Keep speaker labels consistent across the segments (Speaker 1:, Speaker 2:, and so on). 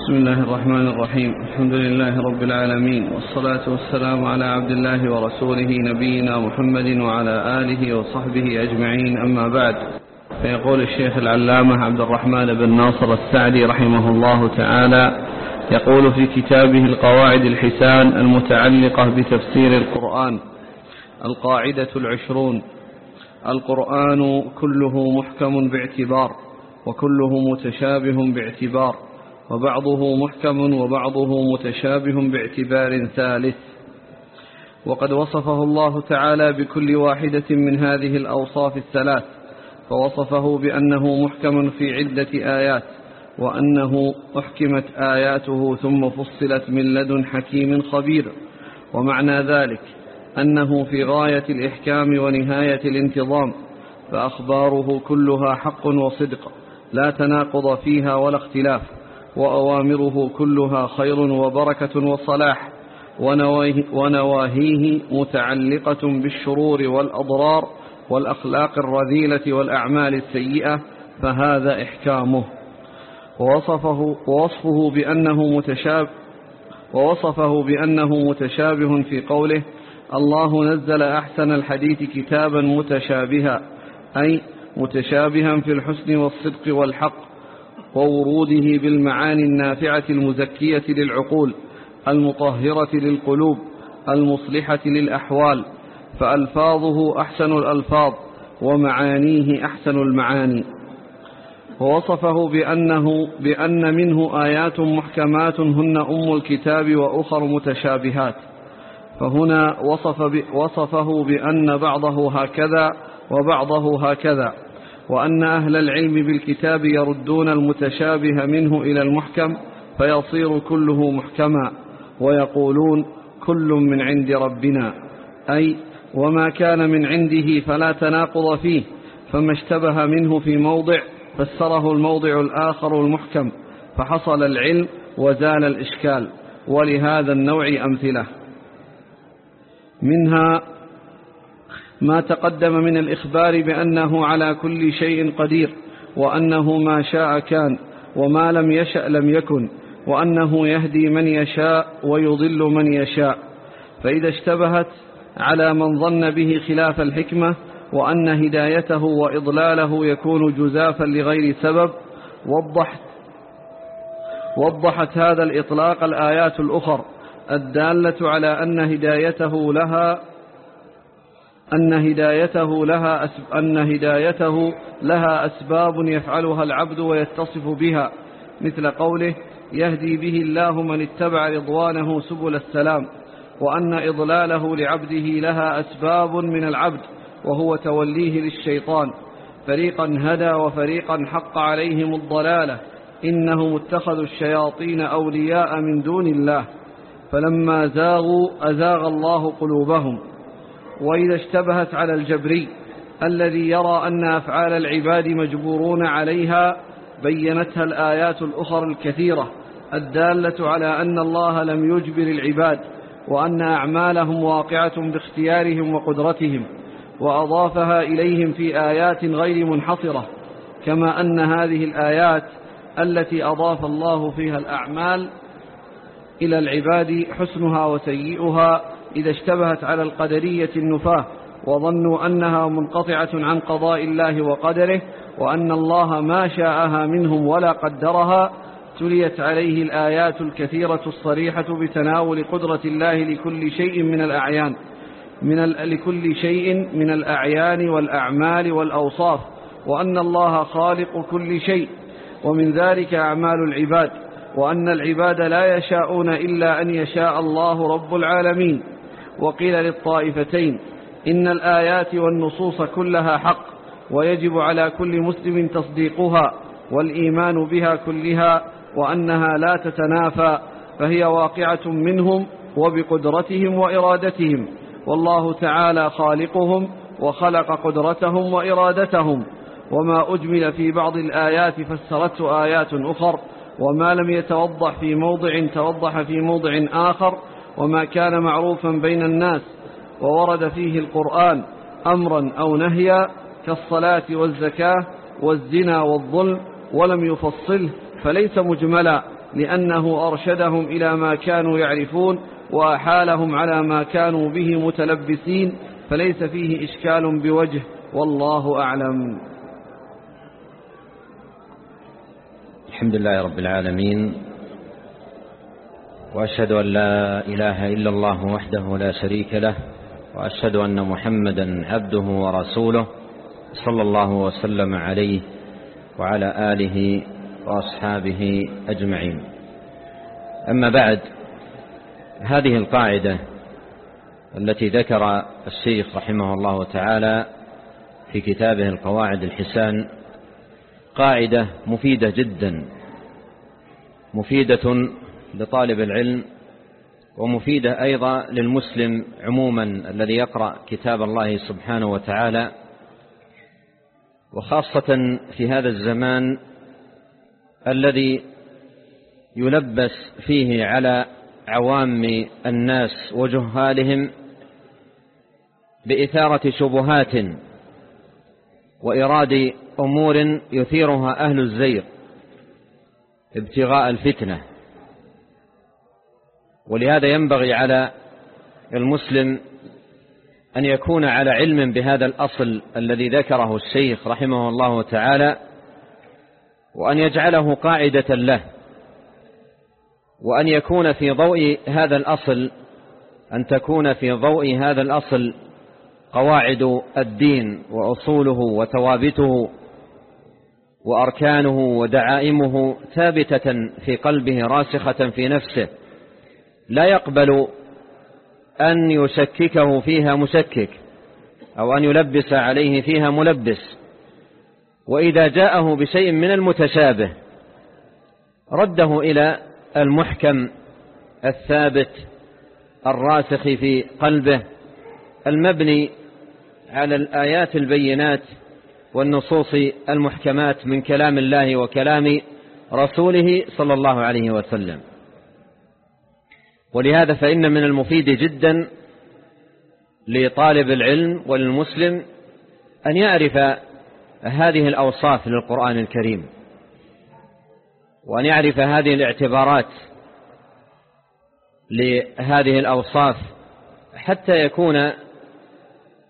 Speaker 1: بسم الله الرحمن الرحيم. الحمد لله رب العالمين. والصلاة والسلام على عبد الله ورسوله نبينا محمد وعلى آله وصحبه أجمعين. أما بعد فيقول الشيخ العلامة عبد الرحمن بن ناصر السعدي رحمه الله تعالى يقول في كتابه القواعد الحسان المتعلقة بتفسير القرآن القاعدة العشرون. القرآن كله محكم باعتبار وكله متشابه باعتبار. وبعضه محكم وبعضه متشابه باعتبار ثالث. وقد وصفه الله تعالى بكل واحدة من هذه الأوصاف الثلاث فوصفه بأنه محكم في عدة آيات وأنه أحكمت آياته ثم فصلت من لدن حكيم خبير. ومعنى ذلك أنه في غاية الإحكام ونهاية الانتظام فأخباره كلها حق وصدق لا تناقض فيها ولا اختلاف. وأوامره كلها خير وبركة وصلاح. ونواهيه متعلقة بالشرور والأضرار والأخلاق الرذيلة والأعمال السيئة فهذا إحكامه. ووصفه, ووصفه بأنه متشابه ووصفه بأنه متشابه في قوله الله نزل أحسن الحديث كتابا متشابها أي متشابها في الحسن والصدق والحق. ووروده بالمعاني النافعة المزكية للعقول المطهرة للقلوب المصلحة للأحوال فألفاظه أحسن الألفاظ ومعانيه أحسن المعاني. ووصفه بأنه بأن منه آيات محكمات هن أم الكتاب وأخر متشابهات. فهنا وصف وصفه بأن بعضه هكذا وبعضه هكذا. وأن أهل العلم بالكتاب يردون المتشابه منه إلى المحكم فيصير كله محكما ويقولون كل من عند ربنا. أي وما كان من عنده فلا تناقض فيه فما اشتبه منه في موضع فسره الموضع الآخر المحكم فحصل العلم وزال الإشكال. ولهذا النوع أمثلة. منها ما تقدم من الإخبار بأنه على كل شيء قدير وأنه ما شاء كان وما لم يشأ لم يكن وأنه يهدي من يشاء ويضل من يشاء. فإذا اشتبهت على من ظن به خلاف الحكمة وأن هدايته وإضلاله يكون جزافا لغير سبب وضحت وضحت هذا الإطلاق الآيات الأخر الدالة على أن هدايته لها أن هدايته لها أسب أن هدايته لها أسباب يفعلها العبد ويتصف بها مثل قوله يهدي به الله من اتبع رضوانه سبل السلام وأن إضلاله لعبده لها أسباب من العبد وهو توليه للشيطان فريقا هدى وفريقا حق عليهم الضلالة إنهم اتخذوا الشياطين أولياء من دون الله فلما زاغوا أزاغ الله قلوبهم. وإذا اشتبهت على الجبري الذي يرى أن أفعال العباد مجبورون عليها بينتها الآيات الأخرى الكثيرة الدالة على أن الله لم يجبر العباد وأن أعمالهم واقعة باختيارهم وقدرتهم وأضافها إليهم في آيات غير منحصرة كما أن هذه الآيات التي أضاف الله فيها الأعمال إلى العباد حسنها وسيئها إذا اشتبهت على القدرية النفاة وظنوا أنها منقطعة عن قضاء الله وقدره وأن الله ما شاءها منهم ولا قدرها تليت عليه الآيات الكثيرة الصريحة بتناول قدرة الله لكل شيء من الأعيان من لكل شيء من الأعيان والأعمال والأوصاف وأن الله خالق كل شيء ومن ذلك أعمال العباد وأن العباد لا يشاءون إلا أن يشاء الله رب العالمين. وقيل للطائفتين إن الآيات والنصوص كلها حق ويجب على كل مسلم تصديقها والإيمان بها كلها وأنها لا تتنافى فهي واقعة منهم وبقدرتهم وإرادتهم والله تعالى خالقهم وخلق قدرتهم وإرادتهم وما أجمل في بعض الآيات فسرته آيات أخر وما لم يتوضح في موضع توضح في موضع آخر وما كان معروفا بين الناس وورد فيه القرآن أمرا أو نهيا كالصلاة والزكاة والزنا والظلم ولم يفصله فليس مجملا لأنه أرشدهم إلى ما كانوا يعرفون وأحالهم على ما كانوا به متلبسين فليس فيه إشكال بوجه والله أعلم.
Speaker 2: الحمد لله رب العالمين وأشهد أن لا إله إلا الله وحده لا شريك له وأشهد أن محمدا عبده ورسوله صلى الله وسلم عليه وعلى آله وأصحابه أجمعين. أما بعد هذه القاعدة التي ذكر الشيخ رحمه الله تعالى في كتابه القواعد الحسان قاعدة مفيدة جدا مفيدة لطالب العلم ومفيدة أيضا للمسلم عموما الذي يقرأ كتاب الله سبحانه وتعالى. وخاصة في هذا الزمان الذي يلبس فيه على عوام الناس وجهالهم بإثارة شبهات وإراد أمور يثيرها أهل الزير ابتغاء الفتنة. ولهذا ينبغي على المسلم أن يكون على علم بهذا الأصل الذي ذكره الشيخ رحمه الله تعالى وأن يجعله قاعدة له وأن يكون في ضوء هذا الأصل أن تكون في ضوء هذا الأصل قواعد الدين وأصوله وثوابته وأركانه ودعائمه ثابتة في قلبه راسخة في نفسه. لا يقبل أن يشككه فيها مشكك أو أن يلبس عليه فيها ملبس. وإذا جاءه بشيء من المتشابه رده إلى المحكم الثابت الراسخ في قلبه المبني على الآيات البينات والنصوص المحكمات من كلام الله وكلام رسوله صلى الله عليه وسلم. ولهذا فإن من المفيد جدا لطالب العلم وللمسلم أن يعرف هذه الأوصاف للقرآن الكريم وأن يعرف هذه الاعتبارات لهذه الأوصاف حتى يكون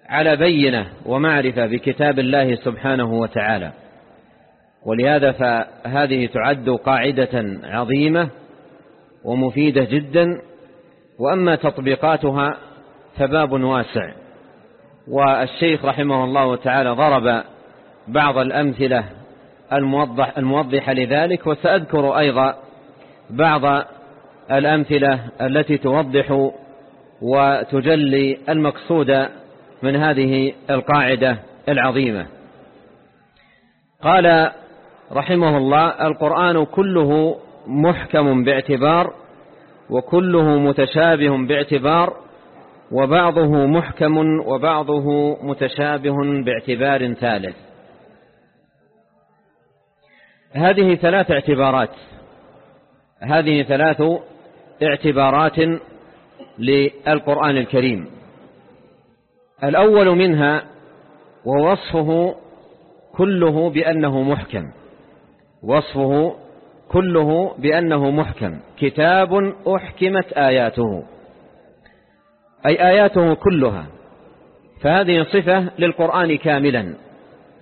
Speaker 2: على بينة ومعرفة بكتاب الله سبحانه وتعالى. ولهذا فهذه تعد قاعدة عظيمة ومفيدة جدا وأما تطبيقاتها فباب واسع. والشيخ رحمه الله تعالى ضرب بعض الأمثلة الموضح الموضحة لذلك وسأذكر أيضا بعض الأمثلة التي توضح وتجلي المقصود من هذه القاعدة العظيمة. قال رحمه الله القرآن كله محكم باعتبار وكله متشابه باعتبار وبعضه محكم وبعضه متشابه باعتبار ثالث. هذه ثلاث اعتبارات. هذه ثلاث اعتبارات للقرآن الكريم. الأول منها ووصفه كله بأنه محكم. وصفه كله بأنه محكم. كتاب أحكمت آياته. أي آياته كلها. فهذه صفة للقرآن كاملا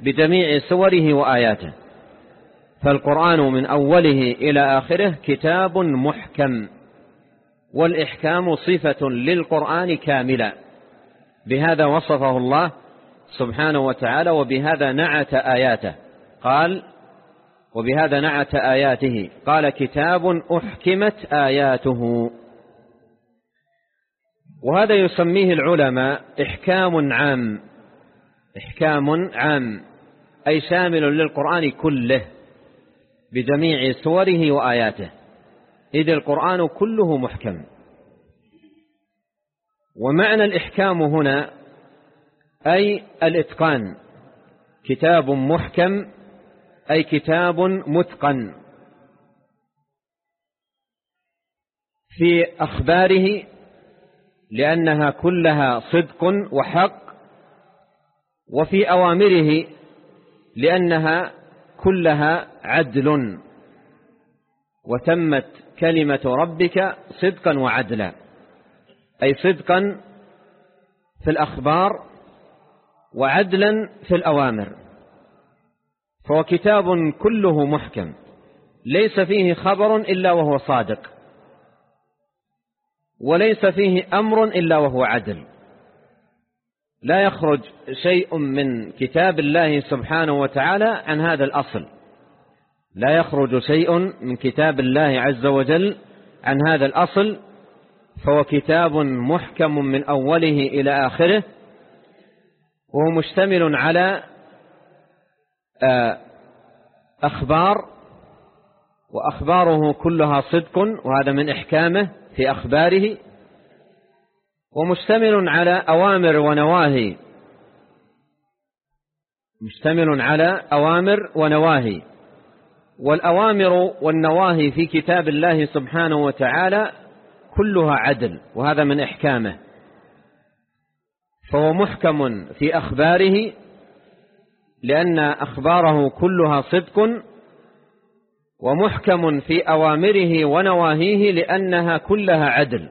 Speaker 2: بجميع سوره وآياته. فالقرآن من أوله إلى آخره كتاب محكم. والإحكام صفة للقرآن كاملا بهذا وصفه الله سبحانه وتعالى وبهذا نعت آياته. قال وبهذا نعت آياته. قال كتاب أحكمت آياته. وهذا يسميه العلماء إحكام عام. إحكام عام أي شامل للقرآن كله بجميع سوره وآياته. إذ القرآن كله محكم. ومعنى الإحكام هنا أي الإتقان. كتاب محكم أي كتاب متقن. في أخباره لأنها كلها صدق وحق وفي أوامره لأنها كلها عدل. وتمت كلمة ربك صدقا وعدلا. أي صدقا في الأخبار وعدلا في الأوامر. فهو كتاب كله محكم. ليس فيه خبر إلا وهو صادق. وليس فيه أمر إلا وهو عدل. لا يخرج شيء من كتاب الله سبحانه وتعالى عن هذا الأصل. لا يخرج شيء من كتاب الله عز وجل عن هذا الأصل. فهو كتاب محكم من أوله إلى آخره. وهو مشتمل على أخبار وأخباره كلها صدق وهذا من إحكامه في أخباره ومشتمل على أوامر ونواهي. مشتمل على أوامر ونواهي. والأوامر والنواهي في كتاب الله سبحانه وتعالى كلها عدل وهذا من إحكامه. فهو محكم في أخباره لأن أخباره كلها صدق ومحكم في أوامره ونواهيه لأنها كلها عدل.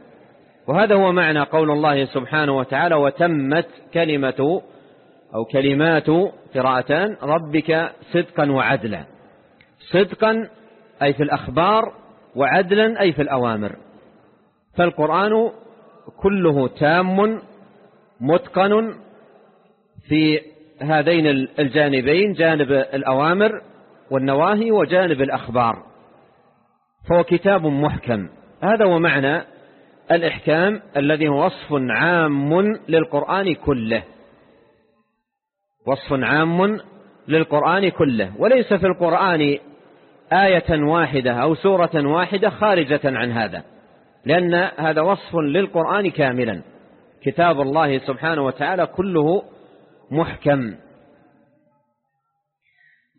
Speaker 2: وهذا هو معنى قول الله سبحانه وتعالى وتمت كلمة أو كلمات قراءتان ربك صدقا وعدلا. صدقا أي في الأخبار وعدلا أي في الأوامر. فالقرآن كله تام متقن في هذين الجانبين جانب الأوامر والنواهي وجانب الأخبار. فهو كتاب محكم. هذا هو معنى الإحكام الذي هو وصف عام للقرآن كله. وصف عام للقرآن كله. وليس في القرآن آية واحدة أو سورة واحدة خارجة عن هذا. لأن هذا وصف للقرآن كاملا. كتاب الله سبحانه وتعالى كله محكم.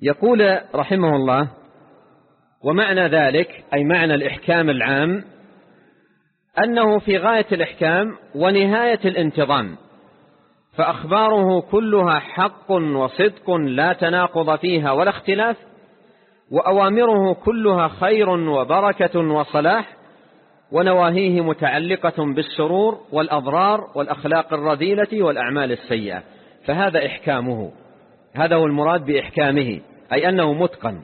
Speaker 2: يقول رحمه الله ومعنى ذلك أي معنى الإحكام العام أنه في غاية الإحكام ونهاية الانتظام فأخباره كلها حق وصدق لا تناقض فيها ولا اختلاف وأوامره كلها خير وبركة وصلاح ونواهيه متعلقة بالشرور والأضرار والأخلاق الرذيلة والأعمال السيئة. فهذا إحكامه. هذا هو المراد بإحكامه أي أنه متقن.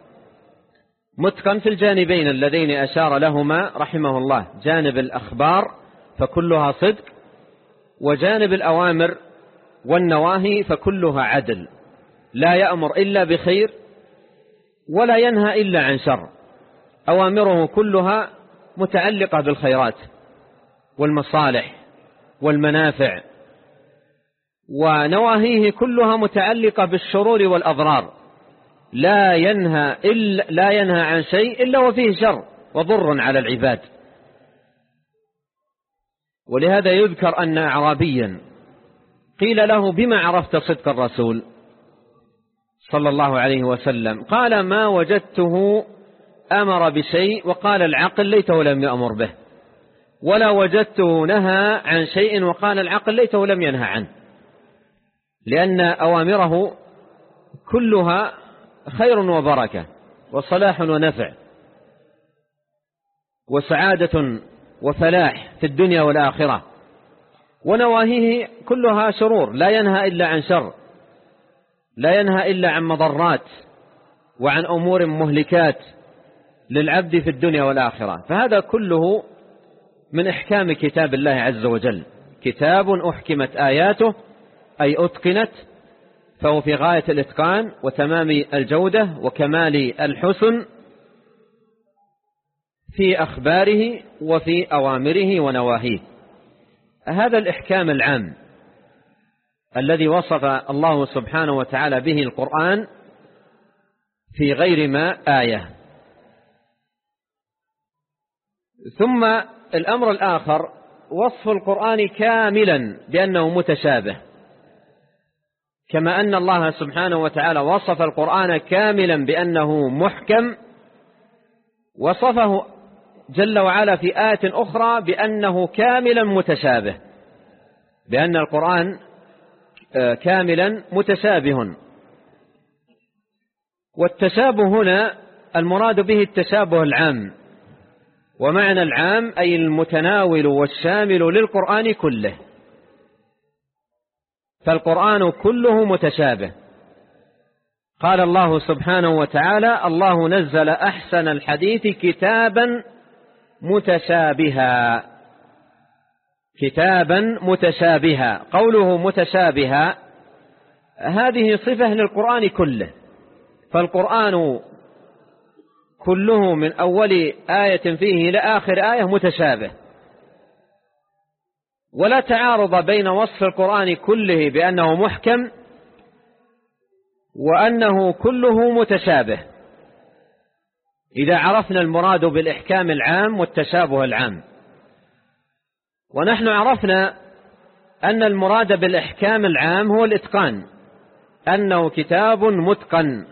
Speaker 2: متقن في الجانبين اللذين أشار لهما رحمه الله. جانب الأخبار فكلها صدق وجانب الأوامر والنواهي فكلها عدل. لا يأمر إلا بخير ولا ينهى إلا عن شر. أوامره كلها متعلقة بالخيرات والمصالح والمنافع. ونواهيه كلها متعلقة بالشرور والأضرار. لا ينهى, إلا لا ينهى عن شيء إلا وفيه شر وضر على العباد. ولهذا يذكر أن أعرابيا قيل له بما عرفت صدق الرسول صلى الله عليه وسلم؟ قال ما وجدته أمر بشيء وقال العقل ليته لم يأمر به. ولا وجدته نهى عن شيء وقال العقل ليته لم ينهى عنه. لأن أوامره كلها خير وبركة وصلاح ونفع وسعادة وفلاح في الدنيا والآخرة. ونواهيه كلها شرور لا ينهى إلا عن شر لا ينهى إلا عن مضرات وعن أمور مهلكات للعبد في الدنيا والآخرة. فهذا كله من إحكام كتاب الله عز وجل. كتاب أحكمت آياته أي أتقنت فهو في غاية الإتقان وتمام الجودة وكمال الحسن في أخباره وفي أوامره ونواهيه. هذا الإحكام العام الذي وصف الله سبحانه وتعالى به القرآن في غير ما آية. ثم الأمر الآخر وصف القرآن كاملا بأنه متشابه. كما أن الله سبحانه وتعالى وصف القرآن كاملا بأنه محكم وصفه جل وعلا في آية أخرى بأنه كاملا متشابه بأن القرآن آه، كاملا متشابه. والتشابه هنا المراد به التشابه العام ومعنى العام أي المتناول والشامل للقرآن كله. فالقرآن كله متشابه. قال الله سبحانه وتعالى الله نزل أحسن الحديث كتابا متشابها. كتابا متشابها قوله متشابها هذه صفة للقرآن كله. فالقرآن كله من أول آية فيه إلى آخر آية متشابه. ولا تعارض بين وصف القرآن كله بأنه محكم وأنه كله متشابه. إذا عرفنا المراد بالإحكام العام والتشابه العام. ونحن عرفنا أن المراد بالإحكام العام هو الإتقان. أنه كتاب متقن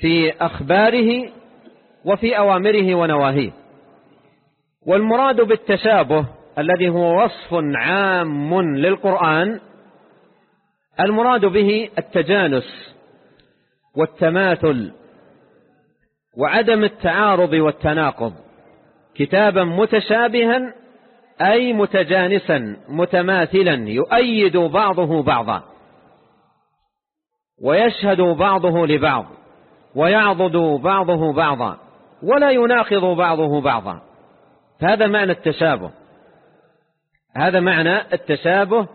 Speaker 2: في أخباره وفي أوامره ونواهيه. والمراد بالتشابه الذي هو وصف عام للقرآن المراد به التجانس والتماثل وعدم التعارض والتناقض كتابا متشابها أي متجانسا متماثلا يؤيد بعضه بعضا ويشهد بعضه لبعض ويعضد بعضه بعضا ولا يناقض بعضه بعضا هذا معنى التشابه. هذا معنى التشابه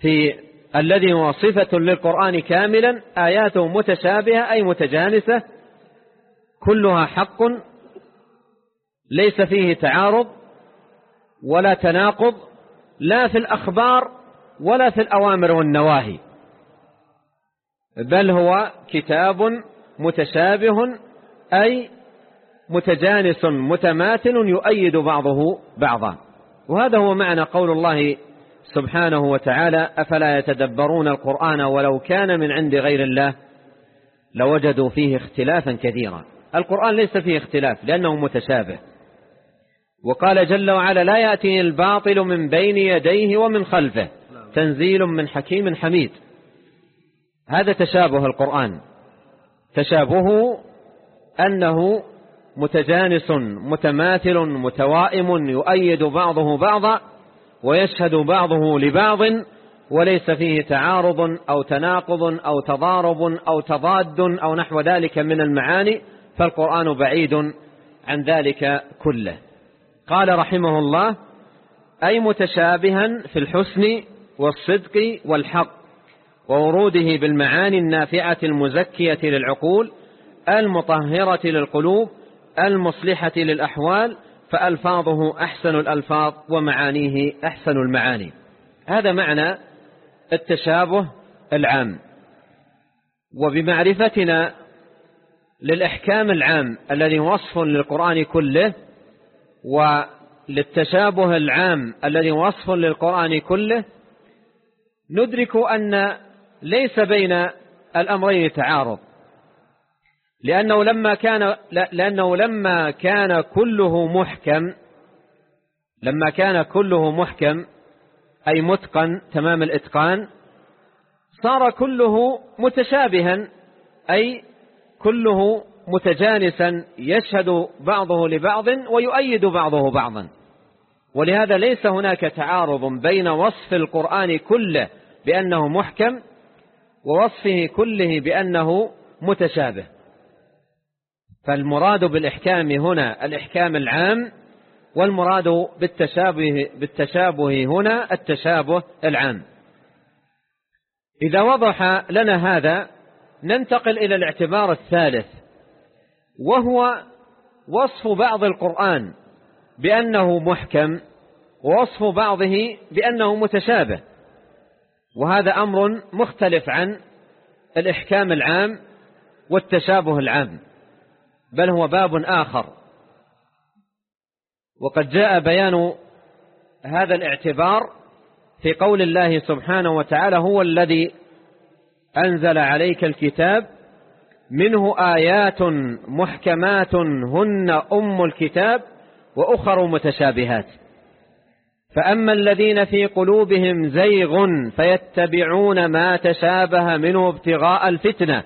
Speaker 2: في الذي هو صفة للقرآن كاملا آياته متشابهة أي متجانسة كلها حق ليس فيه تعارض ولا تناقض لا في الأخبار ولا في الأوامر والنواهي بل هو كتاب متشابه أي متجانس متماثل يؤيد بعضه بعضا. وهذا هو معنى قول الله سبحانه وتعالى أفلا يتدبرون القرآن ولو كان من عند غير الله لوجدوا فيه اختلافا كثيرا. القرآن ليس فيه اختلاف لأنه متشابه. وقال جل وعلا لا يأتي الباطل من بين يديه ومن خلفه تنزيل من حكيم حميد. هذا تشابه القرآن. تشابهه أنه متجانس متماثل متوائم يؤيد بعضه بعضا ويشهد بعضه لبعض وليس فيه تعارض أو تناقض أو تضارب أو تضاد أو نحو ذلك من المعاني فالقرآن بعيد عن ذلك كله. قال رحمه الله أي متشابها في الحسن والصدق والحق ووروده بالمعاني النافعة المزكية للعقول المطهرة للقلوب المصلحة للأحوال فألفاظه أحسن الألفاظ ومعانيه أحسن المعاني. هذا معنى التشابه العام. وبمعرفتنا للإحكام العام الذي وصف للقرآن كله وللتشابه العام الذي وصف للقرآن كله ندرك أن ليس بين الأمرين تعارض. لأنه لما كان لأنه لما كان كله محكم لما كان كله محكم أي متقن تمام الإتقان صار كله متشابها أي كله متجانسا يشهد بعضه لبعض ويؤيد بعضه بعضا. ولهذا ليس هناك تعارض بين وصف القرآن كله بأنه محكم ووصفه كله بأنه متشابه. فالمراد بالإحكام هنا الإحكام العام والمراد بالتشابه, بالتشابه هنا التشابه العام. إذا وضح لنا هذا ننتقل إلى الاعتبار الثالث وهو وصف بعض القرآن بأنه محكم ووصف بعضه بأنه متشابه. وهذا أمر مختلف عن الإحكام العام والتشابه العام. بل هو باب آخر. وقد جاء بيان هذا الاعتبار في قول الله سبحانه وتعالى هو الذي أنزل عليك الكتاب منه آيات محكمات هن أم الكتاب وأخر متشابهات. فأما الذين في قلوبهم زيغ فيتبعون ما تشابه منه ابتغاء الفتنة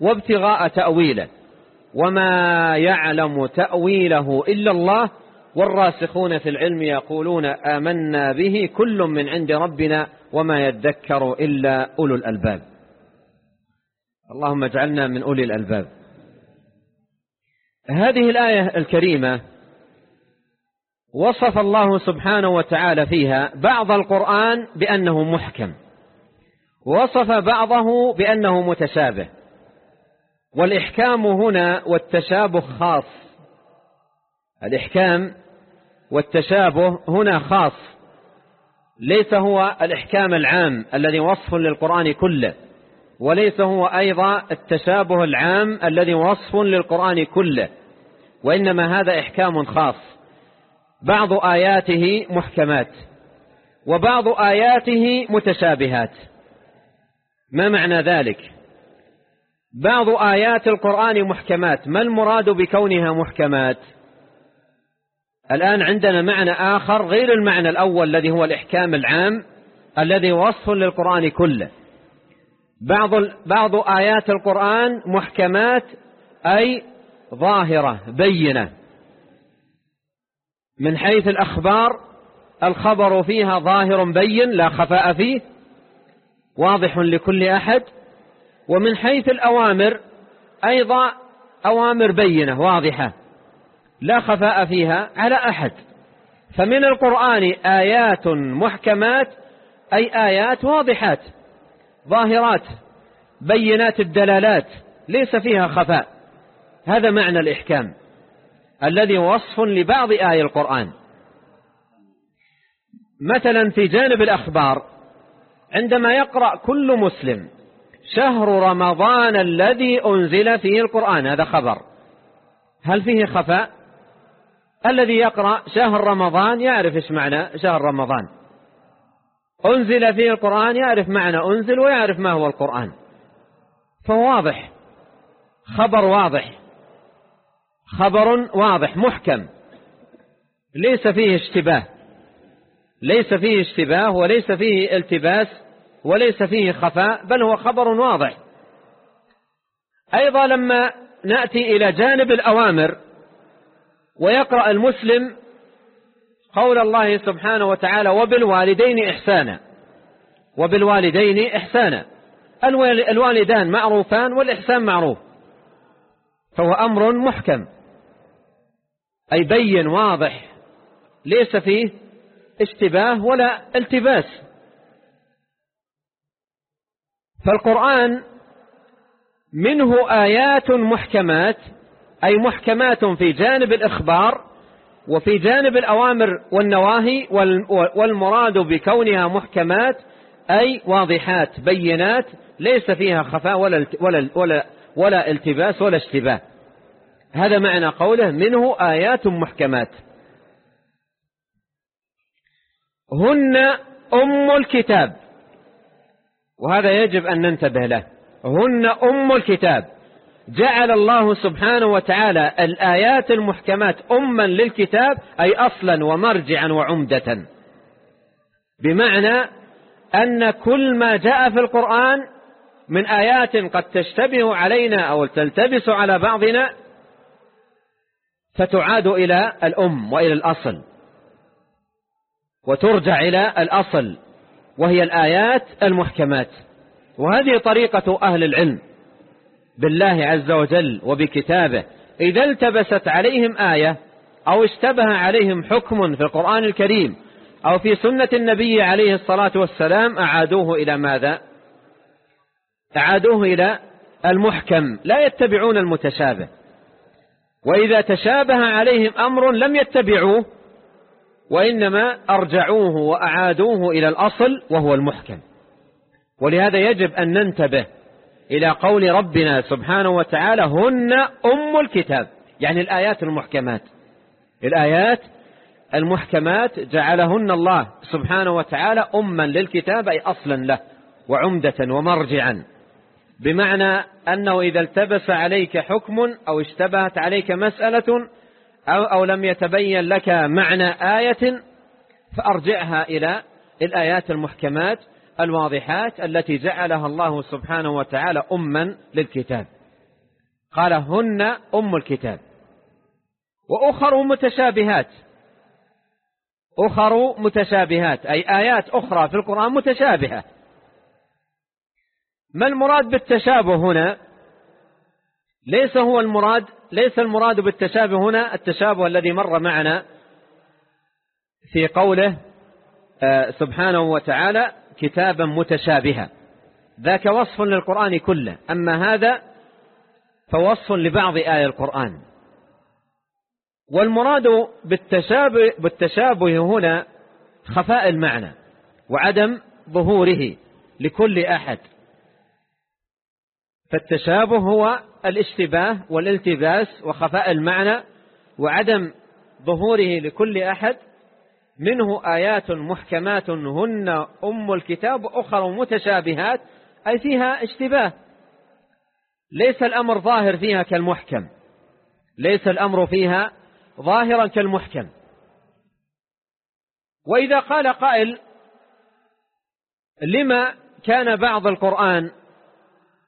Speaker 2: وابتغاء تأويله. وما يعلم تأويله إلا الله والراسخون في العلم يقولون آمنا به كل من عند ربنا وما يذكر إلا أولو الألباب. اللهم اجعلنا من أولي الألباب. هذه الآية الكريمة وصف الله سبحانه وتعالى فيها بعض القرآن بأنه محكم. وصف بعضه بأنه متشابه. والإحكام هنا والتشابه خاص. الإحكام والتشابه هنا خاص. ليس هو الإحكام العام الذي وصف للقرآن كله وليس هو أيضا التشابه العام الذي وصف للقرآن كله وإنما هذا إحكام خاص. بعض آياته محكمات وبعض آياته متشابهات. ما معنى ذلك؟ بعض آيات القرآن محكمات. ما المراد بكونها محكمات؟ الآن عندنا معنى آخر غير المعنى الأول الذي هو الإحكام العام الذي وصف للقرآن كله. بعض بعض آيات القرآن محكمات أي ظاهرة بينة. من حيث الأخبار الخبر فيها ظاهر بين لا خفاء فيه واضح لكل أحد. ومن حيث الأوامر أيضا أوامر بينة واضحة لا خفاء فيها على أحد. فمن القرآن آيات محكمات أي آيات واضحات ظاهرات بينات الدلالات ليس فيها خفاء. هذا معنى الإحكام الذي وصف لبعض آي القرآن. مثلا في جانب الأخبار عندما يقرأ كل مسلم شهر رمضان الذي أنزل فيه القرآن هذا خبر. هل فيه خفاء؟ الذي يقرأ شهر رمضان يعرف إيش معنى شهر رمضان. أنزل فيه القرآن يعرف معنى أنزل ويعرف ما هو القرآن. فهو واضح. خبر واضح. خبر واضح محكم. ليس فيه اشتباه. ليس فيه اشتباه وليس فيه التباس وليس فيه خفاء بل هو خبر واضح. أيضا لما نأتي إلى جانب الأوامر ويقرأ المسلم قول الله سبحانه وتعالى وبالوالدين إحسانا. وبالوالدين إحسانا. الوالدان معروفان والإحسان معروف. فهو أمر محكم. أي بين واضح. ليس فيه اشتباه ولا التباس. فالقرآن منه آيات محكمات أي محكمات في جانب الإخبار وفي جانب الأوامر والنواهي والمراد بكونها محكمات أي واضحات بينات ليس فيها خفاء ولا, ولا, ولا, ولا التباس ولا اشتباه. هذا معنى قوله منه آيات محكمات. هن أم الكتاب. وهذا يجب أن ننتبه له. هن أم الكتاب. جعل الله سبحانه وتعالى الآيات المحكمات أما للكتاب أي أصلا ومرجعا وعمدة. بمعنى أن كل ما جاء في القرآن من آيات قد تشتبه علينا أو تلتبس على بعضنا فتعاد إلى الأم وإلى الأصل وترجع إلى الأصل. وهي الآيات المحكمات. وهذه طريقة أهل العلم بالله عز وجل وبكتابه. إذا التبست عليهم آية أو اشتبه عليهم حكم في القرآن الكريم أو في سنة النبي عليه الصلاة والسلام أعادوه إلى ماذا؟ أعادوه إلى المحكم. لا يتبعون المتشابه. وإذا تشابه عليهم أمر لم يتبعوه وإنما أرجعوه وأعادوه إلى الأصل وهو المحكم. ولهذا يجب أن ننتبه إلى قول ربنا سبحانه وتعالى هن أم الكتاب. يعني الآيات المحكمات. الآيات المحكمات جعلهن الله سبحانه وتعالى أما للكتاب أي أصلا له وعمدة ومرجعا. بمعنى أنه إذا التبس عليك حكم أو اشتبهت عليك مسألة أو, أو لم يتبين لك معنى آية فأرجعها إلى الآيات المحكمات الواضحات التي جعلها الله سبحانه وتعالى أما للكتاب. قال هن أم الكتاب. وأخر متشابهات. أخر متشابهات. أي آيات أخرى في القرآن متشابهة. ما المراد بالتشابه هنا؟ ليس هو المراد ليس المراد بالتشابه هنا التشابه الذي مر معنا في قوله آه، سبحانه وتعالى كتابا متشابها. ذاك وصف للقرآن كله. أما هذا فوصف لبعض آية القرآن. والمراد بالتشابه, بالتشابه هنا خفاء المعنى وعدم ظهوره لكل أحد. فالتشابه هو الاشتباه والالتباس وخفاء المعنى وعدم ظهوره لكل أحد منه آيات محكمات هن أم الكتاب أخر متشابهات أي فيها اشتباه. ليس الأمر ظاهر فيها كالمحكم. ليس الأمر فيها ظاهرا كالمحكم. وإذا قال قائل لما كان بعض القرآن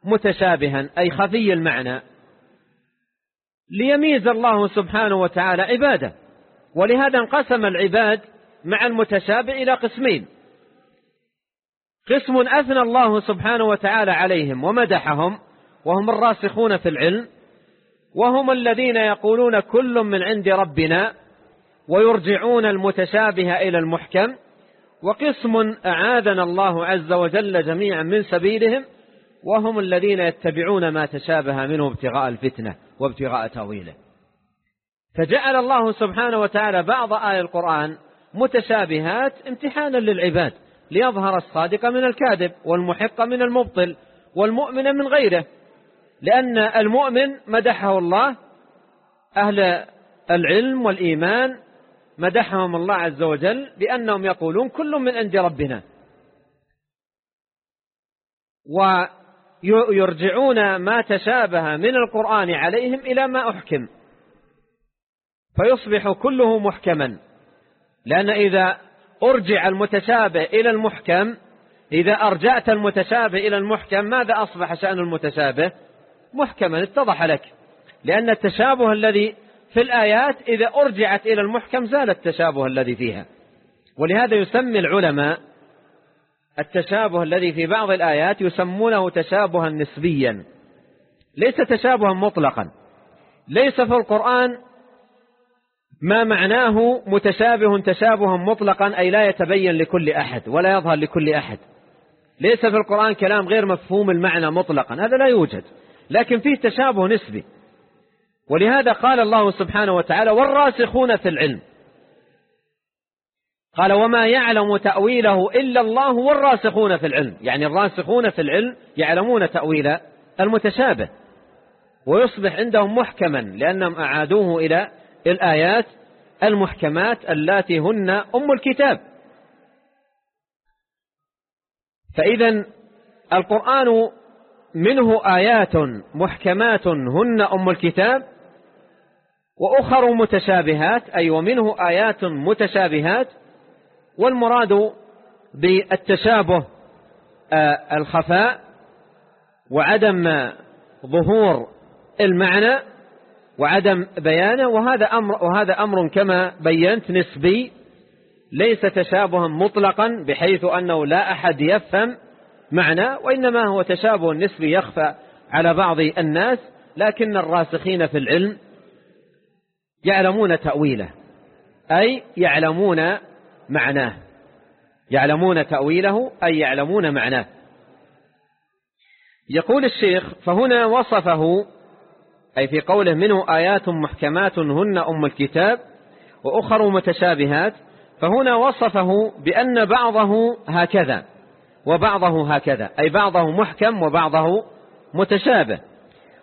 Speaker 2: متشابها أي خفي المعنى. ليميز الله سبحانه وتعالى عباده. ولهذا انقسم العباد مع المتشابه إلى قسمين. قسم أثنى الله سبحانه وتعالى عليهم ومدحهم وهم الراسخون في العلم وهم الذين يقولون كل من عند ربنا ويرجعون المتشابه إلى المحكم وقسم أعاذنا الله عز وجل جميعا من سبيلهم وهم الذين يتبعون ما تشابه منه ابتغاء الفتنة وابتغاء تأويله. فجعل الله سبحانه وتعالى بعض آية القرآن متشابهات امتحانا للعباد ليظهر الصادق من الكاذب والمحق من المبطل والمؤمن من غيره لأن المؤمن مدحه الله أهل العلم والإيمان مدحهم الله عز وجل بأنهم يقولون كل من عند ربنا. ويرجعون ما تشابه من القرآن عليهم إلى ما أحكم. فيصبح كله محكما. لأن إذا أرجع المتشابه إلى المحكم إذا أرجعت المتشابه إلى المحكم ماذا أصبح شأن المتشابه؟ محكما اتضح لك. لأن التشابه الذي في الآيات إذا أرجعت إلى المحكم زال التشابه الذي فيها. ولهذا يسمي العلماء التشابه الذي في بعض الآيات يسمونه تشابها نسبيا. ليس تشابها مطلقا. ليس في القرآن ما معناه متشابه تشابها مطلقا أي لا يتبين لكل أحد ولا يظهر لكل أحد. ليس في القرآن كلام غير مفهوم المعنى مطلقا هذا لا يوجد. لكن فيه تشابه نسبي. ولهذا قال الله سبحانه وتعالى والراسخون في العلم قال وما يعلم تأويله إلا الله والراسخون في العلم. يعني الراسخون في العلم يعلمون تأويل المتشابه. ويصبح عندهم محكما لأنهم أعادوه إلى الآيات المحكمات اللاتي هن أم الكتاب. فإذا القرآن منه آيات محكمات هن أم الكتاب وأخر متشابهات أي ومنه آيات متشابهات والمراد بالتشابه آه، الخفاء وعدم ظهور المعنى وعدم بيانه. وهذا أمر, وهذا أمر كما بينت نسبي ليس تشابها مطلقا بحيث أنه لا أحد يفهم معنى وإنما هو تشابه نسبي يخفى على بعض الناس. لكن الراسخين في العلم يعلمون تأويله أي يعلمون معناه. يعلمون تأويله أي يعلمون معناه. يقول الشيخ فهنا وصفه أي في قوله منه آيات محكمات هن أم الكتاب وأخر متشابهات فهنا وصفه بأن بعضه هكذا وبعضه هكذا أي بعضه محكم وبعضه متشابه.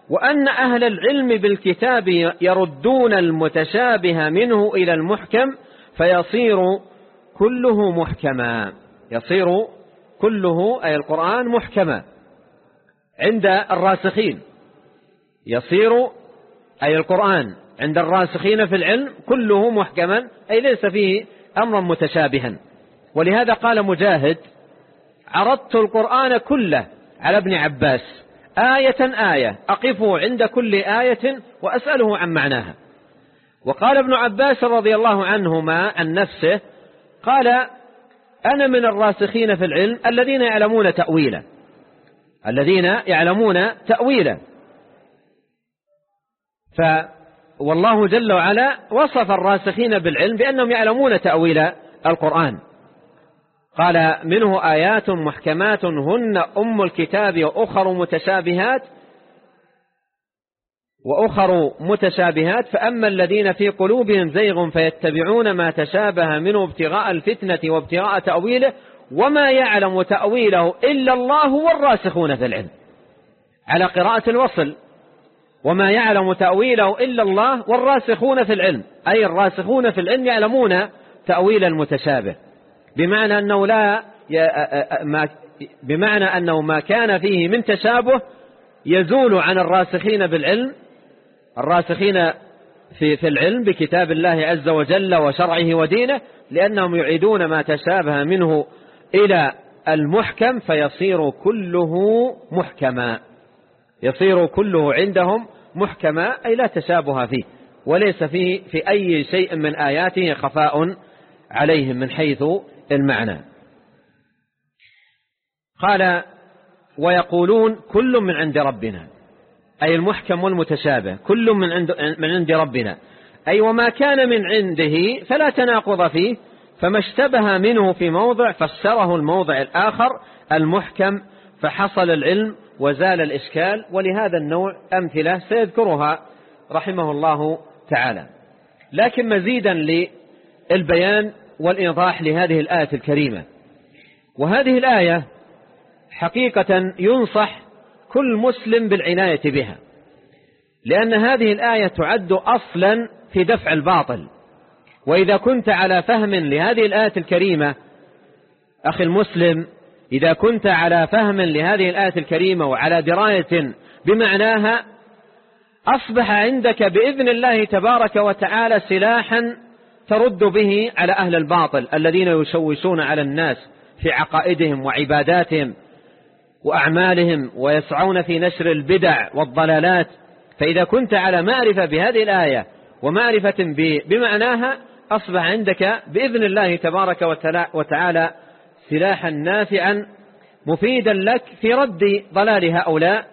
Speaker 2: وأن أهل العلم بالكتاب يردون المتشابه منه إلى المحكم فيصير كله محكما. يصير كله أي القرآن محكما. عند الراسخين. يصير أي القرآن عند الراسخين في العلم كله محكما أي ليس فيه أمرا متشابها. ولهذا قال مجاهد عرضت القرآن كله على ابن عباس. آية آية. أقفوا عند كل آية وأسأله عن معناها. وقال ابن عباس رضي الله عنهما عن نفسه قال أنا من الراسخين في العلم الذين يعلمون تأويله الذين يعلمون تأويله ف والله جل وعلا وصف الراسخين بالعلم بأنهم يعلمون تأويل القرآن. قال منه آيات محكمات هن أم الكتاب وأخر متشابهات وأخر متشابهات فأما الذين في قلوبهم زيغ فيتبعون ما تشابه منه ابتغاء الفتنة وابتغاء تأويله وما يعلم تأويله إلا الله والراسخون في العلم. على قراءة الوصل وما يعلم تأويله إلا الله والراسخون في العلم. أي الراسخون في العلم يعلمون تأويل المتشابه. بمعنى أنه لا بمعنى أنه ما كان فيه من تشابه يزول عن الراسخين بالعلم الراسخين في في العلم بكتاب الله عز وجل وشرعه ودينه لأنهم يعيدون ما تشابه منه إلى المحكم فيصير كله محكما. يصير كله عندهم محكما أي لا تشابه فيه وليس فيه في أي شيء من آياته خفاء عليهم من حيث المعنى. قال ويقولون كل من عند ربنا. أي المحكم والمتشابه كل من عند, من عند ربنا. أي وما كان من عنده فلا تناقض فيه فما اشتبه منه في موضع فسره الموضع الآخر المحكم فحصل العلم وزال الإشكال. ولهذا النوع أمثلة سيذكرها رحمه الله تعالى. لكن مزيدا للبيان والإيضاح لهذه الآية الكريمة. وهذه الآية حقيقة ينصح كل مسلم بالعناية بها. لأن هذه الآية تعد أصلا في دفع الباطل. وإذا كنت على فهم لهذه الآية الكريمة أخي المسلم إذا كنت على فهم لهذه الآية الكريمة وعلى دراية بمعناها أصبح عندك بإذن الله تبارك وتعالى سلاحا ترد به على أهل الباطل الذين يشوشون على الناس في عقائدهم وعباداتهم. وأعمالهم ويسعون في نشر البدع والضلالات. فإذا كنت على معرفة بهذه الآية ومعرفة بمعناها أصبح عندك بإذن الله تبارك وتعالى سلاحا نافعا مفيدا لك في رد ضلال هؤلاء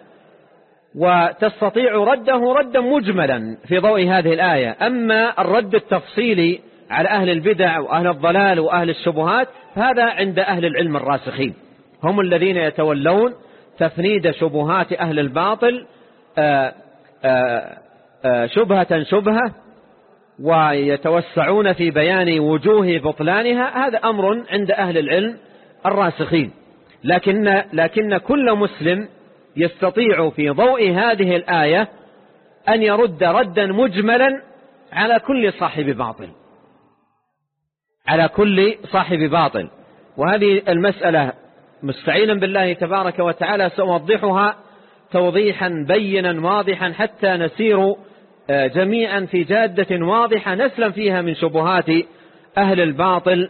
Speaker 2: وتستطيع رده ردا مجملا في ضوء هذه الآية. أما الرد التفصيلي على أهل البدع وأهل الضلال وأهل الشبهات فهذا عند أهل العلم الراسخين. هم الذين يتولون تفنيد شبهات أهل الباطل آآ آآ شبهة شبهة ويتوسعون في بيان وجوه بطلانها. هذا أمر عند أهل العلم الراسخين. لكن, لكن كل مسلم يستطيع في ضوء هذه الآية أن يرد ردا مجملا على كل صاحب باطل. على كل صاحب باطل. وهذه المسألة مستعينا بالله تبارك وتعالى سأوضحها توضيحا بينا واضحا حتى نسير آه، جميعا في جادة واضحة نسلم فيها من شبهات أهل الباطل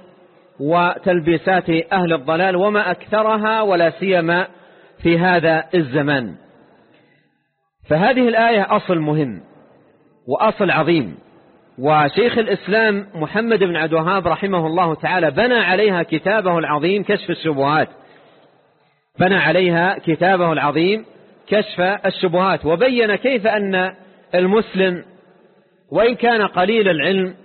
Speaker 2: وتلبيسات أهل الضلال وما أكثرها ولا سيما في هذا الزمان. فهذه الآية أصل مهم وأصل عظيم وشيخ الإسلام محمد بن عبد الوهاب رحمه الله تعالى بنى عليها كتابه العظيم كشف الشبهات. بنى عليها كتابه العظيم كشف الشبهات وبين كيف أن المسلم وإن كان قليل العلم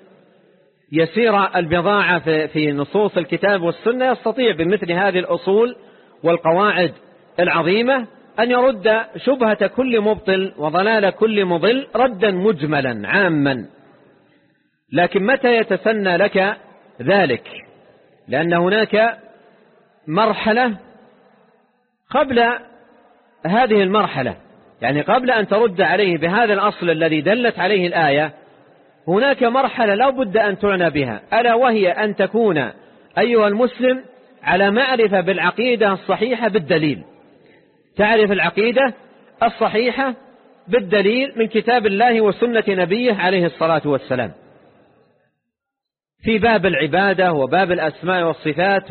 Speaker 2: يسير البضاعة في نصوص الكتاب والسنة يستطيع بمثل هذه الأصول والقواعد العظيمة أن يرد شبهة كل مبطل وضلال كل مضل ردا مجملا عاما. لكن متى يتسنى لك ذلك؟ لأن هناك مرحلة قبل هذه المرحلة يعني قبل أن ترد عليه بهذا الأصل الذي دلت عليه الآية هناك مرحلة لا بد أن تعنى بها ألا وهي أن تكون أيها المسلم على معرفة بالعقيدة الصحيحة بالدليل. تعرف العقيدة الصحيحة بالدليل من كتاب الله وسنة نبيه عليه الصلاة والسلام. في باب العبادة وباب الأسماء والصفات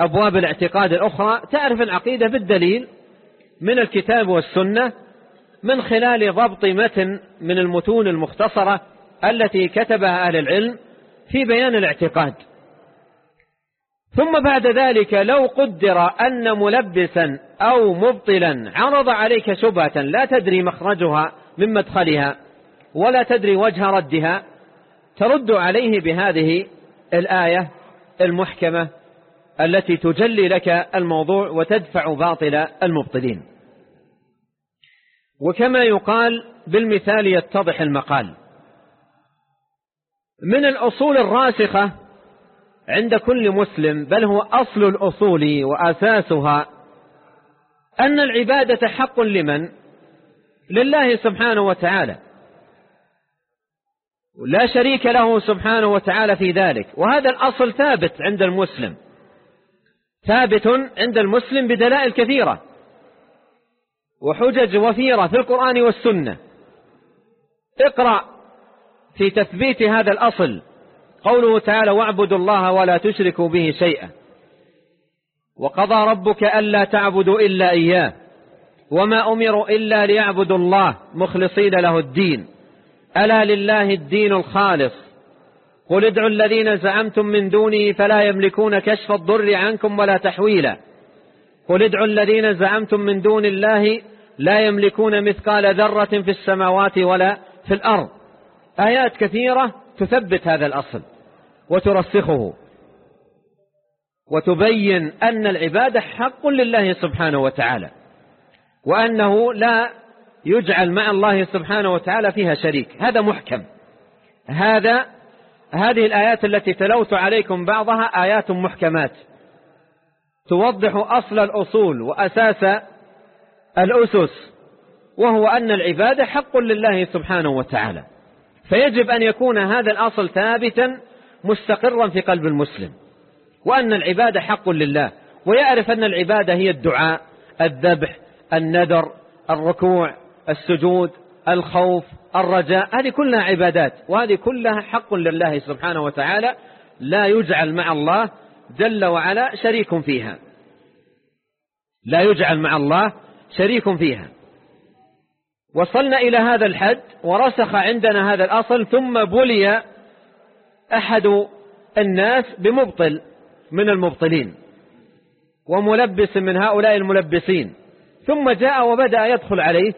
Speaker 2: وأبواب الاعتقاد الأخرى تعرف العقيدة بالدليل من الكتاب والسنة من خلال ضبط متن من المتون المختصرة التي كتبها أهل العلم في بيان الاعتقاد. ثم بعد ذلك لو قدر أن ملبسا أو مبطلا عرض عليك شبهة لا تدري مخرجها من مدخلها ولا تدري وجه ردها ترد عليه بهذه الآية المحكمة التي تجلي لك الموضوع وتدفع باطل المبطلين. وكما يقال بالمثال يتضح المقال. من الأصول الراسخة عند كل مسلم بل هو أصل الأصول وأساسها أن العبادة حق لمن؟ لله سبحانه وتعالى. لا شريك له سبحانه وتعالى في ذلك. وهذا الأصل ثابت عند المسلم. ثابت عند المسلم بدلائل كثيرة وحجج وفيرة في القرآن والسنة. اقرأ في تثبيت هذا الأصل. قوله تعالى واعبدوا الله ولا تشركوا به شيئا. وقضى ربك ألا تعبدوا إلا إياه. وما أمروا إلا ليعبدوا الله مخلصين له الدين. ألا لله الدين الخالص. قل ادعوا الذين زعمتم من دونه فلا يملكون كشف الضر عنكم ولا تحويلا. قل ادعوا الذين زعمتم من دون الله لا يملكون مثقال ذرة في السماوات ولا في الأرض. آيات كثيرة تثبت هذا الأصل وترسخه. وتبين أن العبادة حق لله سبحانه وتعالى. وأنه لا يجعل مع الله سبحانه وتعالى فيها شريك. هذا محكم. هذا هذه الآيات التي تلوت عليكم بعضها آيات محكمات. توضح أصل الأصول وأساس الأسس وهو أن العبادة حق لله سبحانه وتعالى. فيجب أن يكون هذا الأصل ثابتا مستقرا في قلب المسلم وأن العبادة حق لله. ويعرف أن العبادة هي الدعاء الذبح النذر الركوع السجود. الخوف الرجاء هذه كلها عبادات وهذه كلها حق لله سبحانه وتعالى لا يجعل مع الله جل وعلا شريك فيها. لا يجعل مع الله شريك فيها. وصلنا إلى هذا الحد ورسخ عندنا هذا الأصل ثم بلي أحد الناس بمبطل من المبطلين وملبس من هؤلاء الملبسين ثم جاء وبدأ يدخل عليه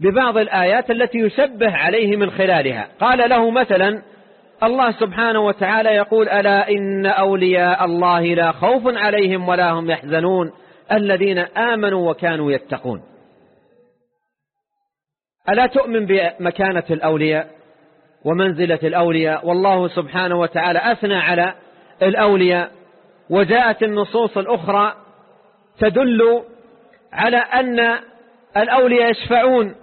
Speaker 2: ببعض الآيات التي يشبه عليه من خلالها. قال له مثلا الله سبحانه وتعالى يقول ألا إن أولياء الله لا خوف عليهم ولا هم يحزنون الذين آمنوا وكانوا يتقون. ألا تؤمن بمكانة الأولياء ومنزلة الأولياء؟ والله سبحانه وتعالى أثنى على الأولياء وجاءت النصوص الأخرى تدل على أن الأولياء يشفعون.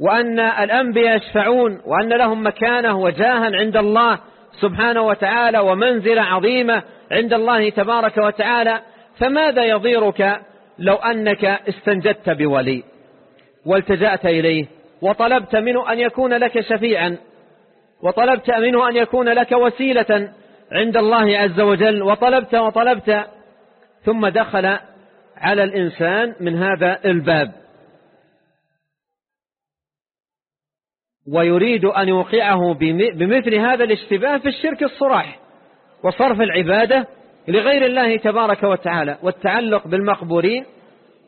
Speaker 2: وأن الأنبياء يشفعون وأن لهم مكانة وجاها عند الله سبحانه وتعالى ومنزلة عظيمة عند الله تبارك وتعالى. فماذا يضيرك لو أنك استنجدت بولي والتجأت إليه وطلبت منه أن يكون لك شفيعا وطلبت منه أن يكون لك وسيلة عند الله عز وجل وطلبت وطلبت ثم دخل على الإنسان من هذا الباب. ويريد أن يوقعه بمثل هذا الاشتباه في الشرك الصراح وصرف العبادة لغير الله تبارك وتعالى والتعلق بالمقبورين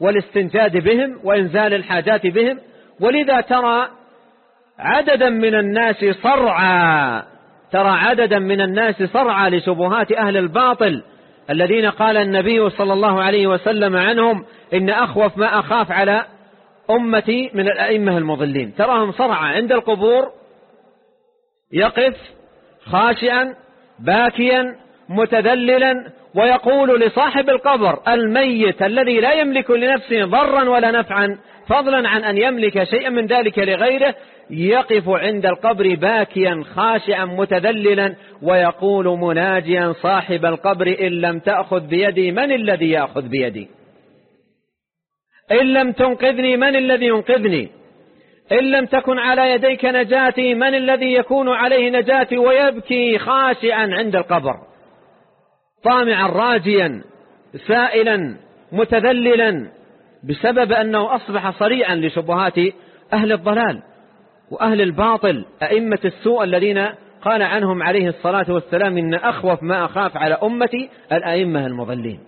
Speaker 2: والاستنجاد بهم وإنزال الحاجات بهم. ولذا ترى عددا من الناس صرعى ترى عددا من الناس صرعى لشبهات أهل الباطل الذين قال النبي صلى الله عليه وسلم عنهم إن أخوف ما أخاف على أمتي من الأئمة المضلين. تراهم صرعى عند القبور يقف خاشعا باكيا متذللا ويقول لصاحب القبر الميت الذي لا يملك لنفسه ضرا ولا نفعا فضلا عن أن يملك شيئا من ذلك لغيره يقف عند القبر باكيا خاشعا متذللا ويقول مناجيا صاحب القبر إن لم تأخذ بيدي من الذي يأخذ بيدي؟ إن لم تنقذني من الذي ينقذني؟ إن لم تكن على يديك نجاتي من الذي يكون عليه نجاتي ويبكي خاشعا عند القبر؟ طامعا راجيا سائلا متذللا بسبب أنه أصبح صريعا لشبهات أهل الضلال وأهل الباطل أئمة السوء الذين قال عنهم عليه الصلاة والسلام إن أخوف ما أخاف على أمتي الأئمة المضلين.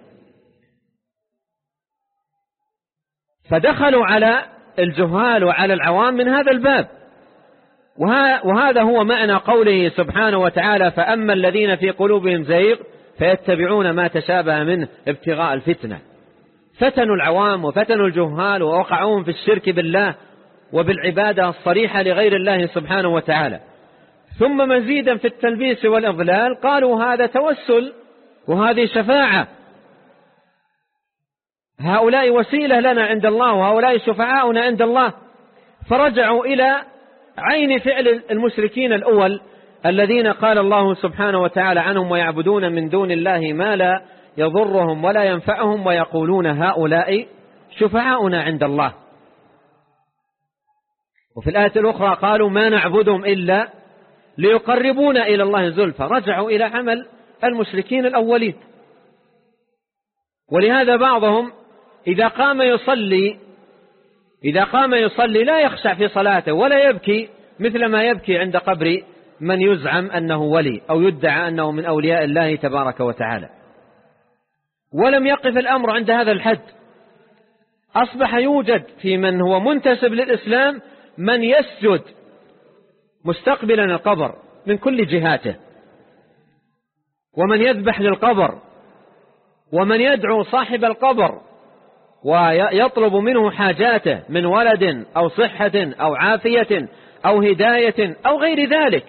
Speaker 2: فدخلوا على الجهال وعلى العوام من هذا الباب. وهذا هو معنى قوله سبحانه وتعالى فأما الذين في قلوبهم زيغ فيتبعون ما تشابه منه ابتغاء الفتنة. فتنوا العوام وفتنوا الجهال ووقعوهم في الشرك بالله وبالعبادة الصريحة لغير الله سبحانه وتعالى. ثم مزيدا في التلبيس والإضلال قالوا هذا توسل وهذه شفاعة. هؤلاء وسيلة لنا عند الله وهؤلاء شفعاؤنا عند الله. فرجعوا إلى عين فعل المشركين الأول الذين قال الله سبحانه وتعالى عنهم ويعبدون من دون الله ما لا يضرهم ولا ينفعهم ويقولون هؤلاء شفعاؤنا عند الله. وفي الآية الأخرى قالوا ما نعبدهم إلا ليقربونا إلى الله زلفى. رجعوا إلى عمل المشركين الأولين. ولهذا بعضهم إذا قام يصلي إذا قام يصلي لا يخشع في صلاته ولا يبكي مثل ما يبكي عند قبر من يزعم أنه ولي أو يدعى أنه من أولياء الله تبارك وتعالى. ولم يقف الأمر عند هذا الحد. أصبح يوجد في من هو منتسب للإسلام من يسجد مستقبلا القبر من كل جهاته. ومن يذبح للقبر ومن يدعو صاحب القبر ويطلب منه حاجاته من ولد أو صحة أو عافية أو هداية أو غير ذلك.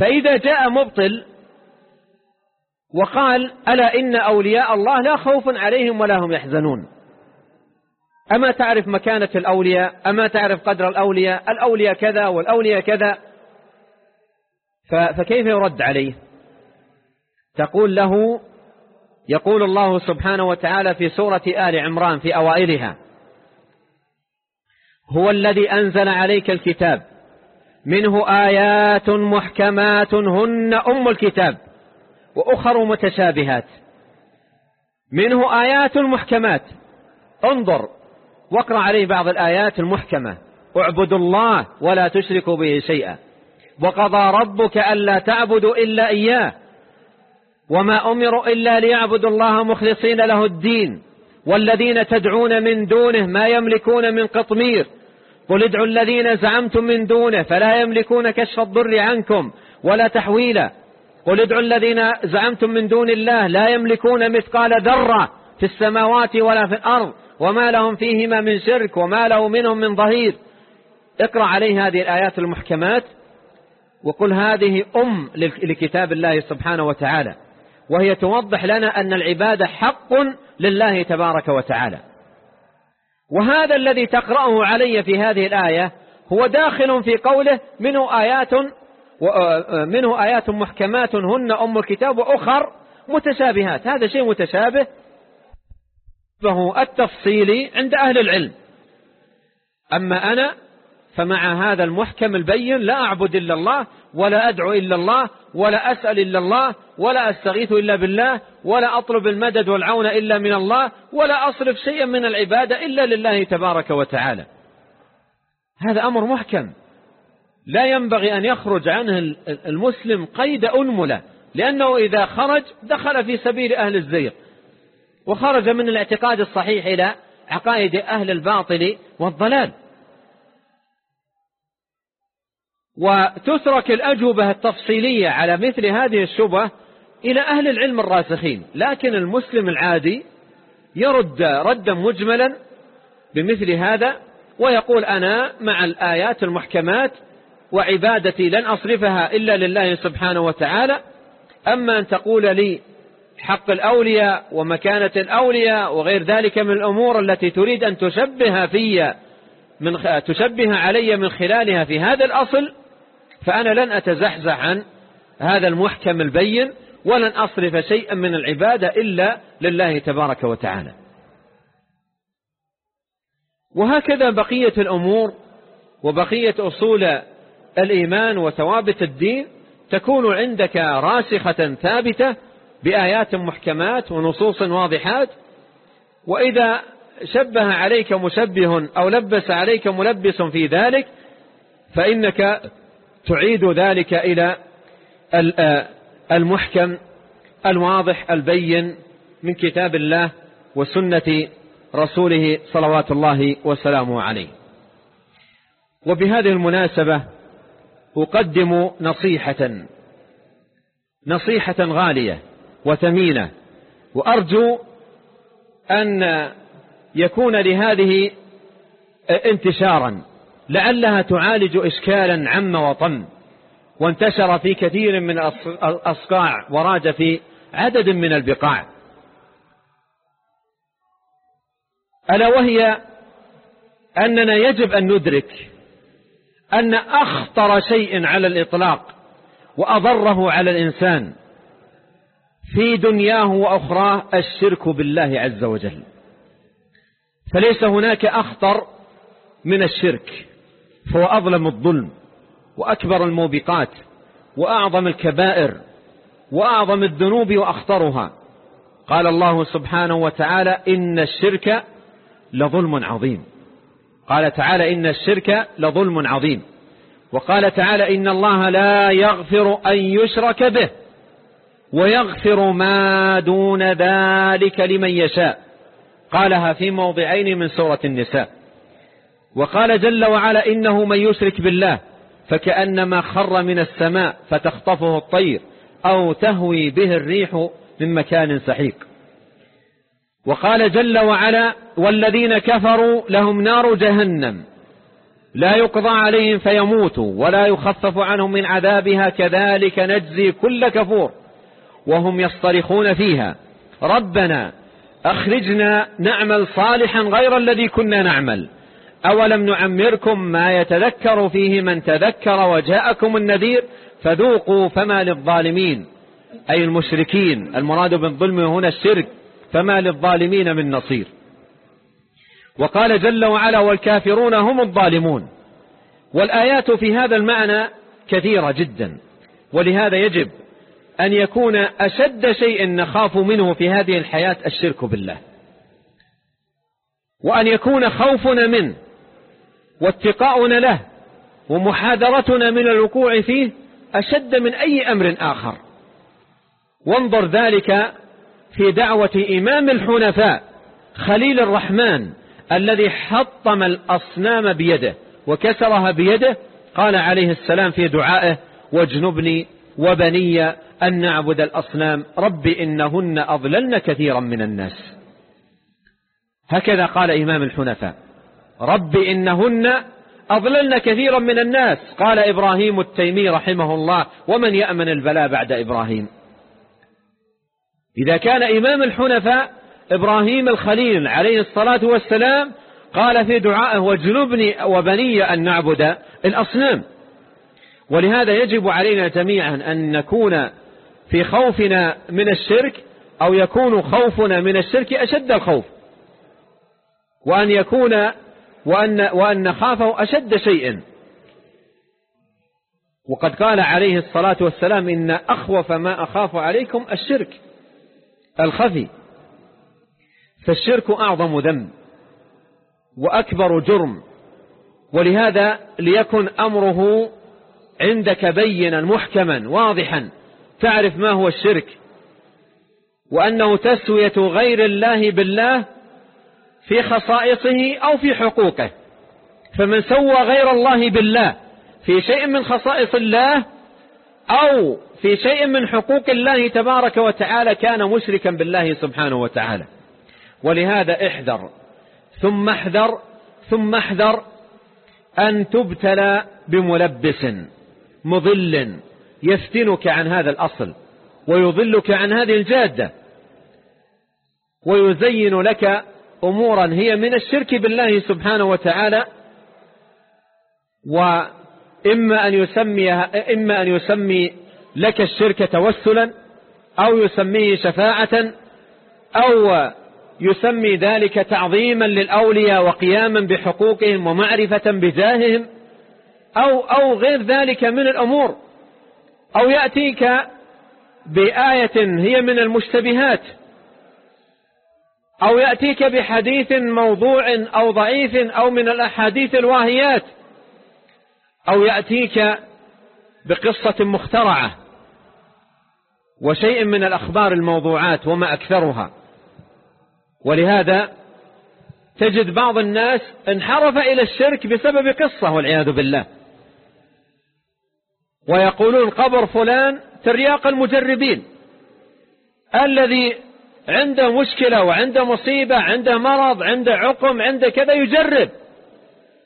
Speaker 2: فإذا جاء مبطل وقال ألا إن أولياء الله لا خوف عليهم ولا هم يحزنون. أما تعرف مكانة الأولياء؟ أما تعرف قدر الأولياء؟ الأولياء كذا والأولياء كذا. فكيف يرد عليه؟ تقول له يقول الله سبحانه وتعالى في سورة آل عمران في أوائلها هو الذي أنزل عليك الكتاب منه آيات محكمات هن أم الكتاب وأخر متشابهات منه آيات محكمات انظر واقرأ عليه بعض الآيات المحكمة اعبدوا الله ولا تشركوا به شيئا وقضى ربك ألا تعبدوا إلا إياه وما أمروا إلا ليعبدوا الله مخلصين له الدين والذين تدعون من دونه ما يملكون من قطمير. قل ادعوا الذين زعمتم من دونه فلا يملكون كشف الضر عنكم ولا تحويلا. قل ادعوا الذين زعمتم من دون الله لا يملكون مثقال ذرة في السماوات ولا في الأرض وما لهم فيهما من شرك وما له منهم من ظهير. اقرأ عليه هذه الآيات المحكمات وقل هذه أم لكتاب الله سبحانه وتعالى. وهي توضح لنا أن العبادة حق لله تبارك وتعالى. وهذا الذي تقرأه علي في هذه الآية هو داخل في قوله منه آيات منه آيات محكمات هن أم الكتاب وأخر متشابهات. هذا شيء متشابه. التفصيلي عند أهل العلم. أما أنا فمع هذا المحكم البين لا أعبد إلا الله ولا أدعو إلا الله ولا أسأل إلا الله ولا أستغيث إلا بالله ولا أطلب المدد والعون إلا من الله ولا أصرف شيئا من العبادة إلا لله تبارك وتعالى. هذا أمر محكم. لا ينبغي أن يخرج عنه المسلم قيد أنملة لأنه إذا خرج دخل في سبيل أهل الزيغ. وخرج من الاعتقاد الصحيح إلى عقائد أهل الباطل والضلال. وتترك الأجوبة التفصيلية على مثل هذه الشبه إلى أهل العلم الراسخين. لكن المسلم العادي يرد ردا مجملا بمثل هذا ويقول أنا مع الآيات المحكمات وعبادتي لن أصرفها إلا لله سبحانه وتعالى. أما أن تقول لي حق الأولياء ومكانة الأولياء وغير ذلك من الأمور التي تريد أن تشبه في من تشبه علي من خلالها في هذا الأصل فأنا لن أتزحزح عن هذا المحكم البين ولن أصرف شيئا من العبادة إلا لله تبارك وتعالى. وهكذا بقية الأمور وبقية أصول الإيمان وثوابت الدين تكون عندك راسخة ثابتة بآيات محكمات ونصوص واضحات وإذا شبه عليك مشبه أو لبس عليك ملبس في ذلك فإنك تعيد ذلك إلى المحكم الواضح البين من كتاب الله وسنة رسوله صلوات الله وسلامه عليه. وبهذه المناسبة أقدم نصيحة نصيحة غالية وثمينة وأرجو أن يكون لهذه انتشارا. لعلها تعالج إشكالا عم وطم وانتشر في كثير من الأصقاع وراج في عدد من البقاع. ألا وهي أننا يجب أن ندرك أن أخطر شيء على الإطلاق وأضره على الإنسان في دنياه وأخراه الشرك بالله عز وجل. فليس هناك أخطر من الشرك. فهو أظلم الظلم وأكبر الموبقات وأعظم الكبائر وأعظم الذنوب وأخطرها. قال الله سبحانه وتعالى إن الشرك لظلم عظيم. قال تعالى إن الشرك لظلم عظيم. وقال تعالى إن الله لا يغفر أن يشرك به ويغفر ما دون ذلك لمن يشاء. قالها في موضعين من سورة النساء. وقال جل وعلا إنه من يشرك بالله فكأنما خر من السماء فتخطفه الطير أو تهوي به الريح من مكان سحيق. وقال جل وعلا والذين كفروا لهم نار جهنم. لا يقضى عليهم فيموتوا ولا يخفف عنهم من عذابها كذلك نجزي كل كفور. وهم يصطرخون فيها. ربنا أخرجنا نعمل صالحا غير الذي كنا نعمل. أولم نعمركم ما يتذكر فيه من تذكر وجاءكم النذير فذوقوا فما للظالمين. أي المشركين المراد بالظلم هنا الشرك فما للظالمين من نصير. وقال جل وعلا والكافرون هم الظالمون. والآيات في هذا المعنى كثيرة جدا. ولهذا يجب أن يكون أشد شيء نخاف منه في هذه الحياة الشرك بالله. وأن يكون خوفنا منه. واتقاؤنا له ومحاذرتنا من الوقوع فيه أشد من أي أمر آخر. وانظر ذلك في دعوة إمام الحنفاء خليل الرحمن الذي حطم الأصنام بيده وكسرها بيده قال عليه السلام في دعائه واجنبني وبني أن نعبد الأصنام رب إنهن أضللن كثيرا من الناس. هكذا قال إمام الحنفاء. رب إنهن أضللن كثيرا من الناس. قال إبراهيم التيمي رحمه الله ومن يأمن البلاء بعد إبراهيم. إذا كان إمام الحنفاء إبراهيم الخليل عليه الصلاة والسلام قال في دعائه واجنبني وبني أن نعبد الأصنام. ولهذا يجب علينا جميعا أن نكون في خوفنا من الشرك أو يكون خوفنا من الشرك أشد الخوف. وأن يكون وأن, وأن نخافه أشد شيء. وقد قال عليه الصلاة والسلام إن أخوف ما أخاف عليكم الشرك الخفي. فالشرك أعظم ذنب وأكبر جرم. ولهذا ليكن أمره عندك بينا محكما واضحا. تعرف ما هو الشرك. وأنه تسوية غير الله بالله في خصائصه أو في حقوقه. فمن سوى غير الله بالله في شيء من خصائص الله أو في شيء من حقوق الله تبارك وتعالى كان مشركا بالله سبحانه وتعالى. ولهذا احذر ثم احذر ثم احذر أن تبتلى بملبس مضل يفتنك عن هذا الأصل ويضلك عن هذه الجادة. ويزين لك أمورا هي من الشرك بالله سبحانه وتعالى وإما أن يسميها إما أن يسمي لك الشرك توسلا أو يسميه شفاعة أو يسمي ذلك تعظيما للأولياء وقياما بحقوقهم ومعرفة بجاههم أو, أو غير ذلك من الأمور. أو يأتيك بآية هي من المشتبهات. أو يأتيك بحديث موضوع أو ضعيف أو من الأحاديث الواهيات أو يأتيك بقصة مخترعة وشيء من الأخبار الموضوعات وما أكثرها. ولهذا تجد بعض الناس انحرف إلى الشرك بسبب قصة والعياذ بالله. ويقولون قبر فلان ترياق المجربين الذي عنده مشكلة وعنده مصيبة عنده مرض عنده عقم عنده كذا يجرب.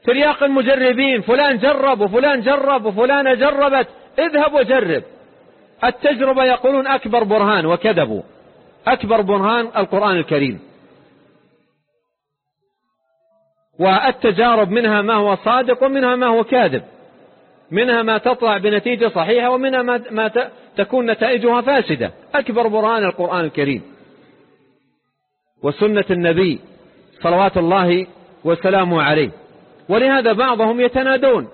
Speaker 2: ترياق المجربين فلان جرب وفلان جرب وفلانة جربت اذهب وجرب. التجربة يقولون أكبر برهان وكذبوا. أكبر برهان القرآن الكريم. والتجارب منها ما هو صادق ومنها ما هو كاذب. منها ما تطلع بنتيجة صحيحة ومنها ما تكون نتائجها فاسدة. أكبر برهان القرآن الكريم. وسنة النبي صلوات الله وسلامه عليه. ولهذا بعضهم يتنادون.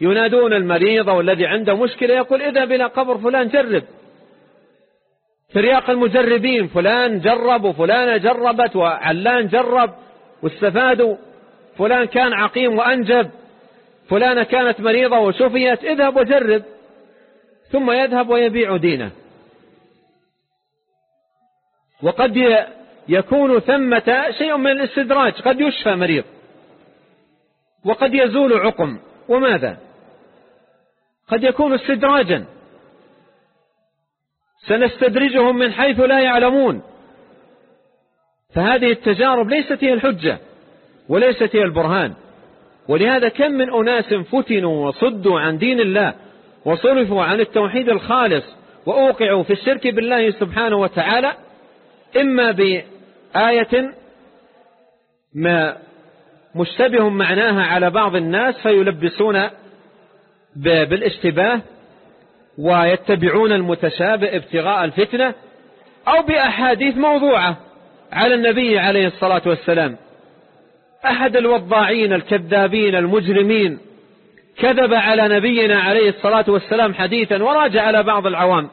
Speaker 2: ينادون المريض والذي عنده مشكلة يقول اذهب إلى قبر فلان جرب. ترياق المجربين فلان جرب وفلانة جربت وعلان جرب واستفادوا. فلان كان عقيم وأنجب. فلانة كانت مريضة وشفيت اذهب وجرب. ثم يذهب ويبيع دينه. وقد يكون ثمة شيء من الاستدراج. قد يشفى مريض. وقد يزول عقم. وماذا؟ قد يكون استدراجا. سنستدرجهم من حيث لا يعلمون. فهذه التجارب ليست هي الحجة وليست هي البرهان. ولهذا كم من أناس فتنوا وصدوا عن دين الله وصرفوا عن التوحيد الخالص وأوقعوا في الشرك بالله سبحانه وتعالى إما بآية ما مشتبه معناها على بعض الناس فيلبسون بالاشتباه ويتبعون المتشابه ابتغاء الفتنة أو بأحاديث موضوعة على النبي عليه الصلاة والسلام. أحد الوضاعين الكذابين المجرمين كذب على نبينا عليه الصلاة والسلام حديثا وراجع على بعض العوام.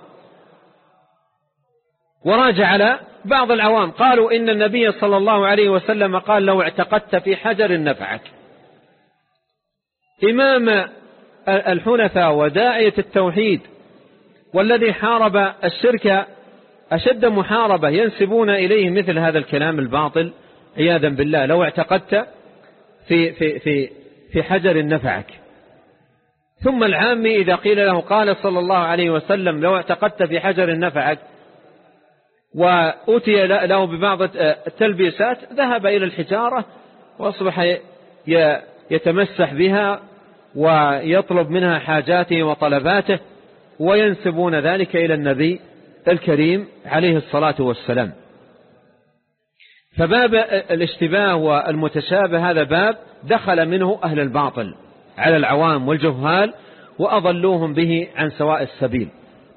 Speaker 2: وراجع على بعض العوام. قالوا إن النبي صلى الله عليه وسلم قال لو اعتقدت في حجر نفعك. إمام الحنفاء وداعية التوحيد والذي حارب الشرك أشد محاربة ينسبون إليه مثل هذا الكلام الباطل عياذا بالله لو اعتقدت في, في, في, في حجر نفعك. ثم العامي إذا قيل له قال صلى الله عليه وسلم لو اعتقدت في حجر نفعك وأتي له ببعض التلبيسات ذهب إلى الحجارة وأصبح يتمسح بها ويطلب منها حاجاته وطلباته وينسبون ذلك إلى النبي الكريم عليه الصلاة والسلام. فباب الاشتباه والمتشابه هذا باب دخل منه أهل الباطل على العوام والجهال وأضلوهم به عن سواء السبيل.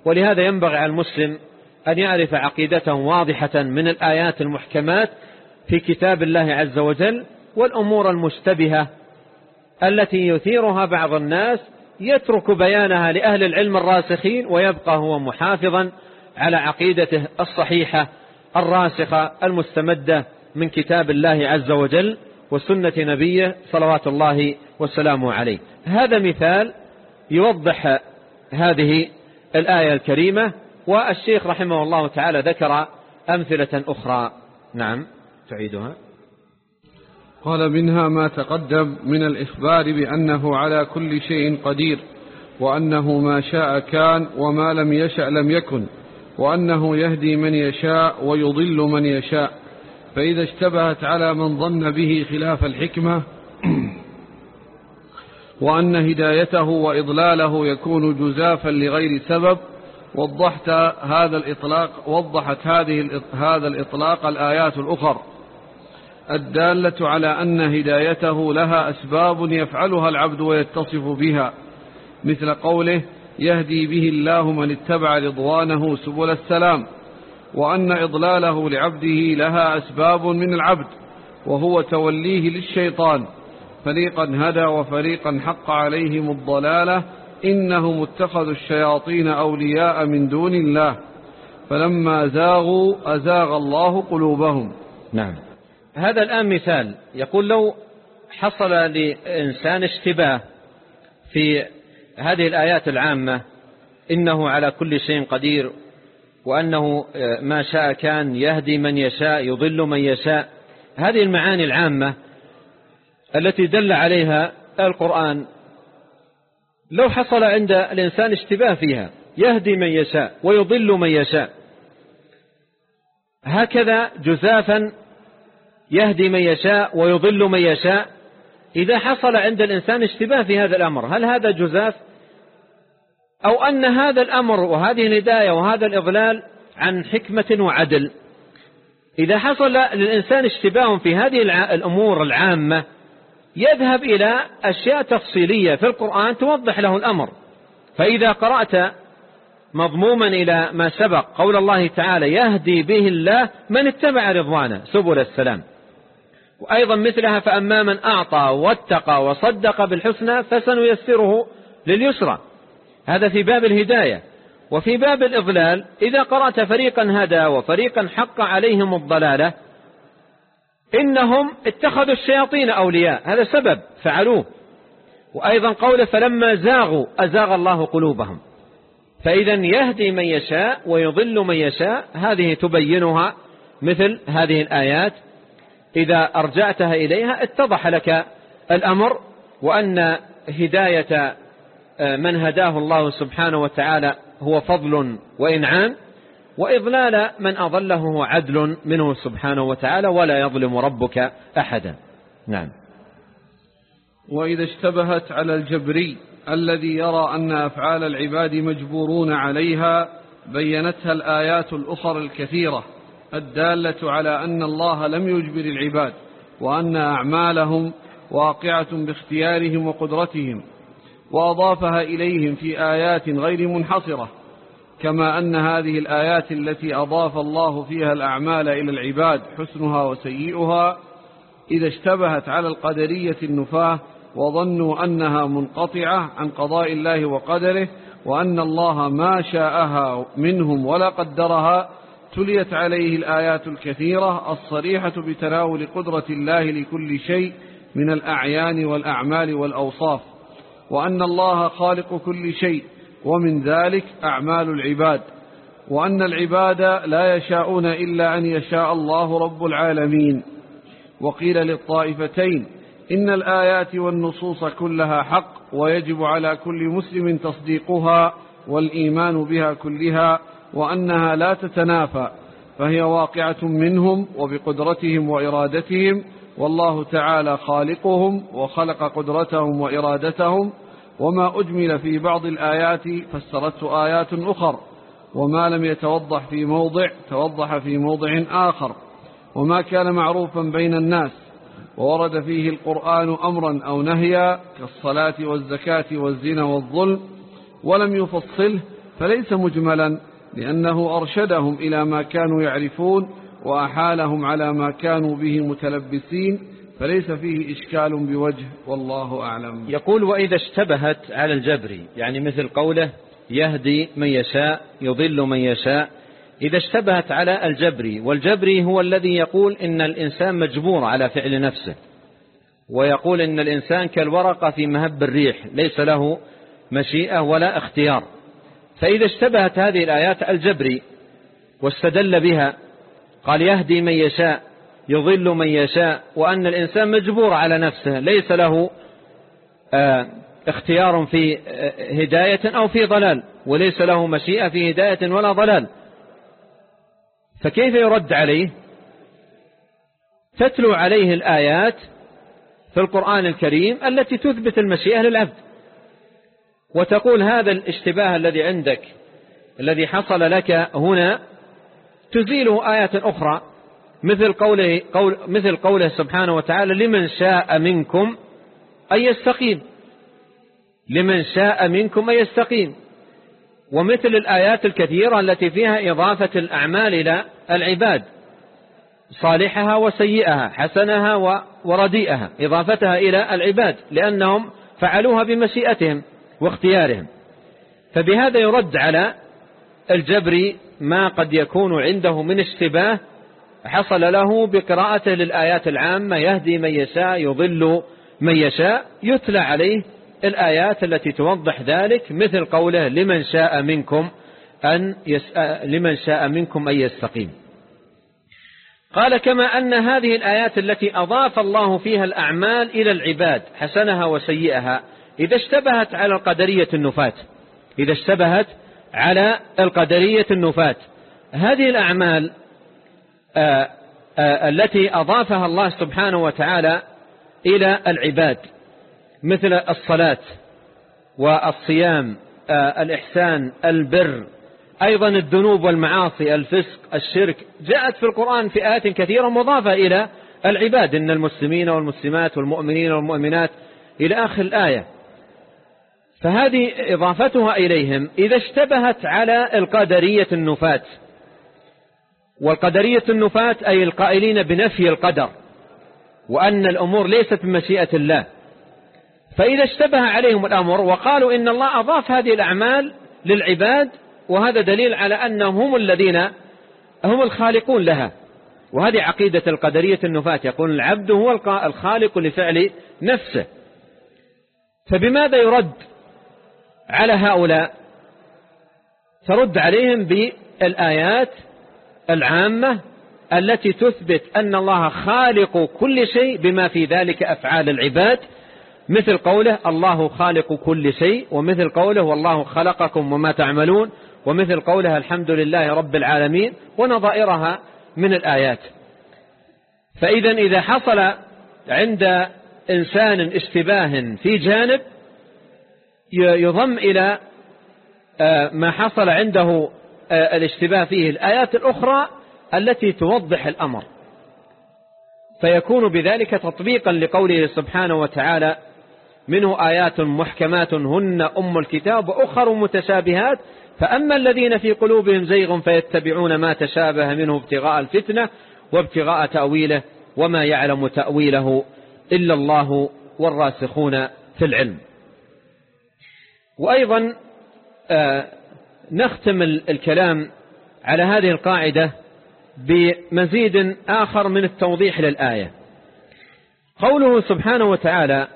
Speaker 2: ولهذا ينبغي على المسلم أن يعرف عقيدته واضحة من الآيات المحكمات في كتاب الله عز وجل والأمور المشتبهة التي يثيرها بعض الناس يترك بيانها لأهل العلم الراسخين ويبقى هو محافظا على عقيدته الصحيحة الراسخة المستمدة من كتاب الله عز وجل وسنة نبيه صلوات الله وسلامه عليه. هذا مثال يوضح هذه الآية الكريمة والشيخ رحمه الله تعالى ذكر أمثلة أخرى. نعم تعيدها.
Speaker 1: قال منها ما تقدم من الإخبار بأنه على كل شيء قدير وأنه ما شاء كان وما لم يشأ لم يكن وأنه يهدي من يشاء ويضل من يشاء. فإذا اشتبهت على من ظن به خلاف الحكمة وأن هدايته وإضلاله يكون جزافا لغير سبب وضحت هذا الإطلاق وضحت هذه هذا الإطلاق الآيات الأخر. الدالة على أن هدايته لها أسباب يفعلها العبد ويتصف بها مثل قوله يهدي به الله من اتبع رضوانه سبل السلام وأن إضلاله لعبده لها أسباب من العبد وهو توليه للشيطان. فريقا هدى وفريقا حق عليهم الضلالة إنهم اتخذوا الشياطين أولياء من دون الله. فلما زاغوا أزاغ الله قلوبهم.
Speaker 3: نعم.
Speaker 2: هذا الآن مثال. يقول لو حصل لإنسان اشتباه في هذه الآيات العامة إنه على كل شيء قدير وأنه ما شاء كان يهدي من يشاء يضل من يشاء. هذه المعاني العامة التي دل عليها القرآن لو حصل عند الإنسان اشتباه فيها يهدي من يشاء ويضل من يشاء. هكذا جزافا يهدي من يشاء ويضل من يشاء. إذا حصل عند الإنسان اشتباه في هذا الأمر هل هذا جزاف؟ أو أن هذا الأمر وهذه الهداية وهذا الإضلال عن حكمة وعدل. إذا حصل للإنسان اشتباه في هذه الأمور العامة يذهب إلى أشياء تفصيلية في القرآن توضح له الأمر. فإذا قرأت مضموما إلى ما سبق قول الله تعالى يهدي به الله من اتبع رضوانه سبل السلام. وأيضا مثلها فأما من أعطى واتقى وصدق بالحسنى فسنيسره لليسرى. هذا في باب الهداية. وفي باب الإضلال إذا قرأت فريقا هدى وفريقا حق عليهم الضلالة إنهم اتخذوا الشياطين أولياء. هذا سبب. فعلوه. وأيضا قوله فلما زاغوا أزاغ الله قلوبهم. فإذا يهدي من يشاء ويضل من يشاء. هذه تبينها مثل هذه الآيات. إذا أرجعتها إليها اتضح لك الأمر وأن هداية آه، من هداه الله سبحانه وتعالى هو فضل وإنعام. وإضلال من أضله عدل منه سبحانه وتعالى ولا يظلم ربك أحدا. نعم.
Speaker 1: وإذا اشتبهت على الجبري الذي يرى أن أفعال العباد مجبورون عليها بينتها الآيات الأخرى الكثيرة الدالة على أن الله لم يجبر العباد وأن أعمالهم واقعة باختيارهم وقدرتهم وأضافها إليهم في آيات غير منحصرة كما أن هذه الآيات التي أضاف الله فيها الأعمال إلى العباد حسنها وسيئها إذا اشتبهت على القدرية النفاة وظنوا أنها منقطعة عن قضاء الله وقدره وأن الله ما شاءها منهم ولا قدرها تليت عليه الآيات الكثيرة الصريحة بتناول قدرة الله لكل شيء من الأعيان والأعمال والأوصاف وأن الله خالق كل شيء ومن ذلك أعمال العباد وأن العباد لا يشاءون إلا أن يشاء الله رب العالمين. وقيل للطائفتين إن الآيات والنصوص كلها حق ويجب على كل مسلم تصديقها والإيمان بها كلها وأنها لا تتنافى فهي واقعة منهم وبقدرتهم وإرادتهم والله تعالى خالقهم وخلق قدرتهم وإرادتهم وما أجمل في بعض الآيات فسرته آيات أخر وما لم يتوضح في موضع توضح في موضع آخر وما كان معروفا بين الناس وورد فيه القرآن أمرا أو نهيا كالصلاة والزكاة والزنا والظلم ولم يفصله فليس مجملا لأنه أرشدهم إلى ما كانوا يعرفون وأحالهم على ما كانوا به متلبسين فليس فيه إشكال بوجه والله أعلم.
Speaker 2: يقول وإذا اشتبهت على الجبر يعني مثل قوله يهدي من يشاء يضل من يشاء. إذا اشتبهت على الجبري والجبري هو الذي يقول إن الإنسان مجبور على فعل نفسه. ويقول إن الإنسان كالورقة في مهب الريح ليس له مشيئة ولا اختيار. فإذا اشتبهت هذه الآيات الجبري واستدل بها قال يهدي من يشاء يضل من يشاء وأن الإنسان مجبور على نفسه ليس له آه، اختيار في آه، هداية أو في ضلال وليس له مشيئة في هداية ولا ضلال. فكيف يرد عليه؟ تتلو عليه الآيات في القرآن الكريم التي تثبت المشيئة للعبد. وتقول هذا الاشتباه الذي عندك الذي حصل لك هنا تزيله آية أخرى. مثل قوله, قول مثل قوله سبحانه وتعالى لمن شاء منكم أن يستقيم. لمن شاء منكم أن يستقيم. ومثل الآيات الكثيرة التي فيها إضافة الأعمال إلى العباد صالحها وسيئها حسنها ورديئها إضافتها إلى العباد لأنهم فعلوها بمشيئتهم واختيارهم. فبهذا يرد على الجبر ما قد يكون عنده من اشتباه حصل له بقراءته للآيات العامة يهدي من يشاء يضل من يشاء يتلى عليه الآيات التي توضح ذلك مثل قوله لمن شاء منكم أن لمن شاء منكم أن يستقيم. قال كما أن هذه الآيات التي أضاف الله فيها الأعمال إلى العباد حسنها وسيئها إذا اشتبهت على القدرية النفاة إذا اشتبهت على القدرية النفاة هذه الأعمال التي أضافها الله سبحانه وتعالى إلى العباد مثل الصلاة والصيام الإحسان البر أيضا الذنوب والمعاصي الفسق الشرك. جاءت في القرآن في آيات كثيرة مضافة إلى العباد إن المسلمين والمسلمات والمؤمنين والمؤمنات إلى آخر الآية. فهذه إضافتها إليهم إذا اشتبهت على القدرية النفاة. والقدرية النفاة أي القائلين بنفي القدر وأن الأمور ليست بمشيئة الله. فإذا اشتبه عليهم الأمر وقالوا إن الله أضاف هذه الأعمال للعباد وهذا دليل على أنهم هم الذين هم الخالقون لها. وهذه عقيدة القدرية النفاة يقول العبد هو الخالق لفعل نفسه. فبماذا يرد على هؤلاء؟ ترد عليهم بالآيات العامة التي تثبت أن الله خالق كل شيء بما في ذلك أفعال العباد مثل قوله الله خالق كل شيء ومثل قوله والله خلقكم وما تعملون ومثل قولها الحمد لله رب العالمين ونظائرها من الآيات. فإذا إذا حصل عند إنسان اشتباه في جانب يضم إلى ما حصل عنده الاشتباه فيه الآيات الأخرى التي توضح الأمر. فيكون بذلك تطبيقا لقوله سبحانه وتعالى منه آيات محكمات هن أم الكتاب وأخر متشابهات فأما الذين في قلوبهم زيغ فيتبعون ما تشابه منه ابتغاء الفتنة وابتغاء تأويله وما يعلم تأويله إلا الله والراسخون في العلم. وأيضا نختم الكلام على هذه القاعدة بمزيد آخر من التوضيح للآية. قوله سبحانه وتعالى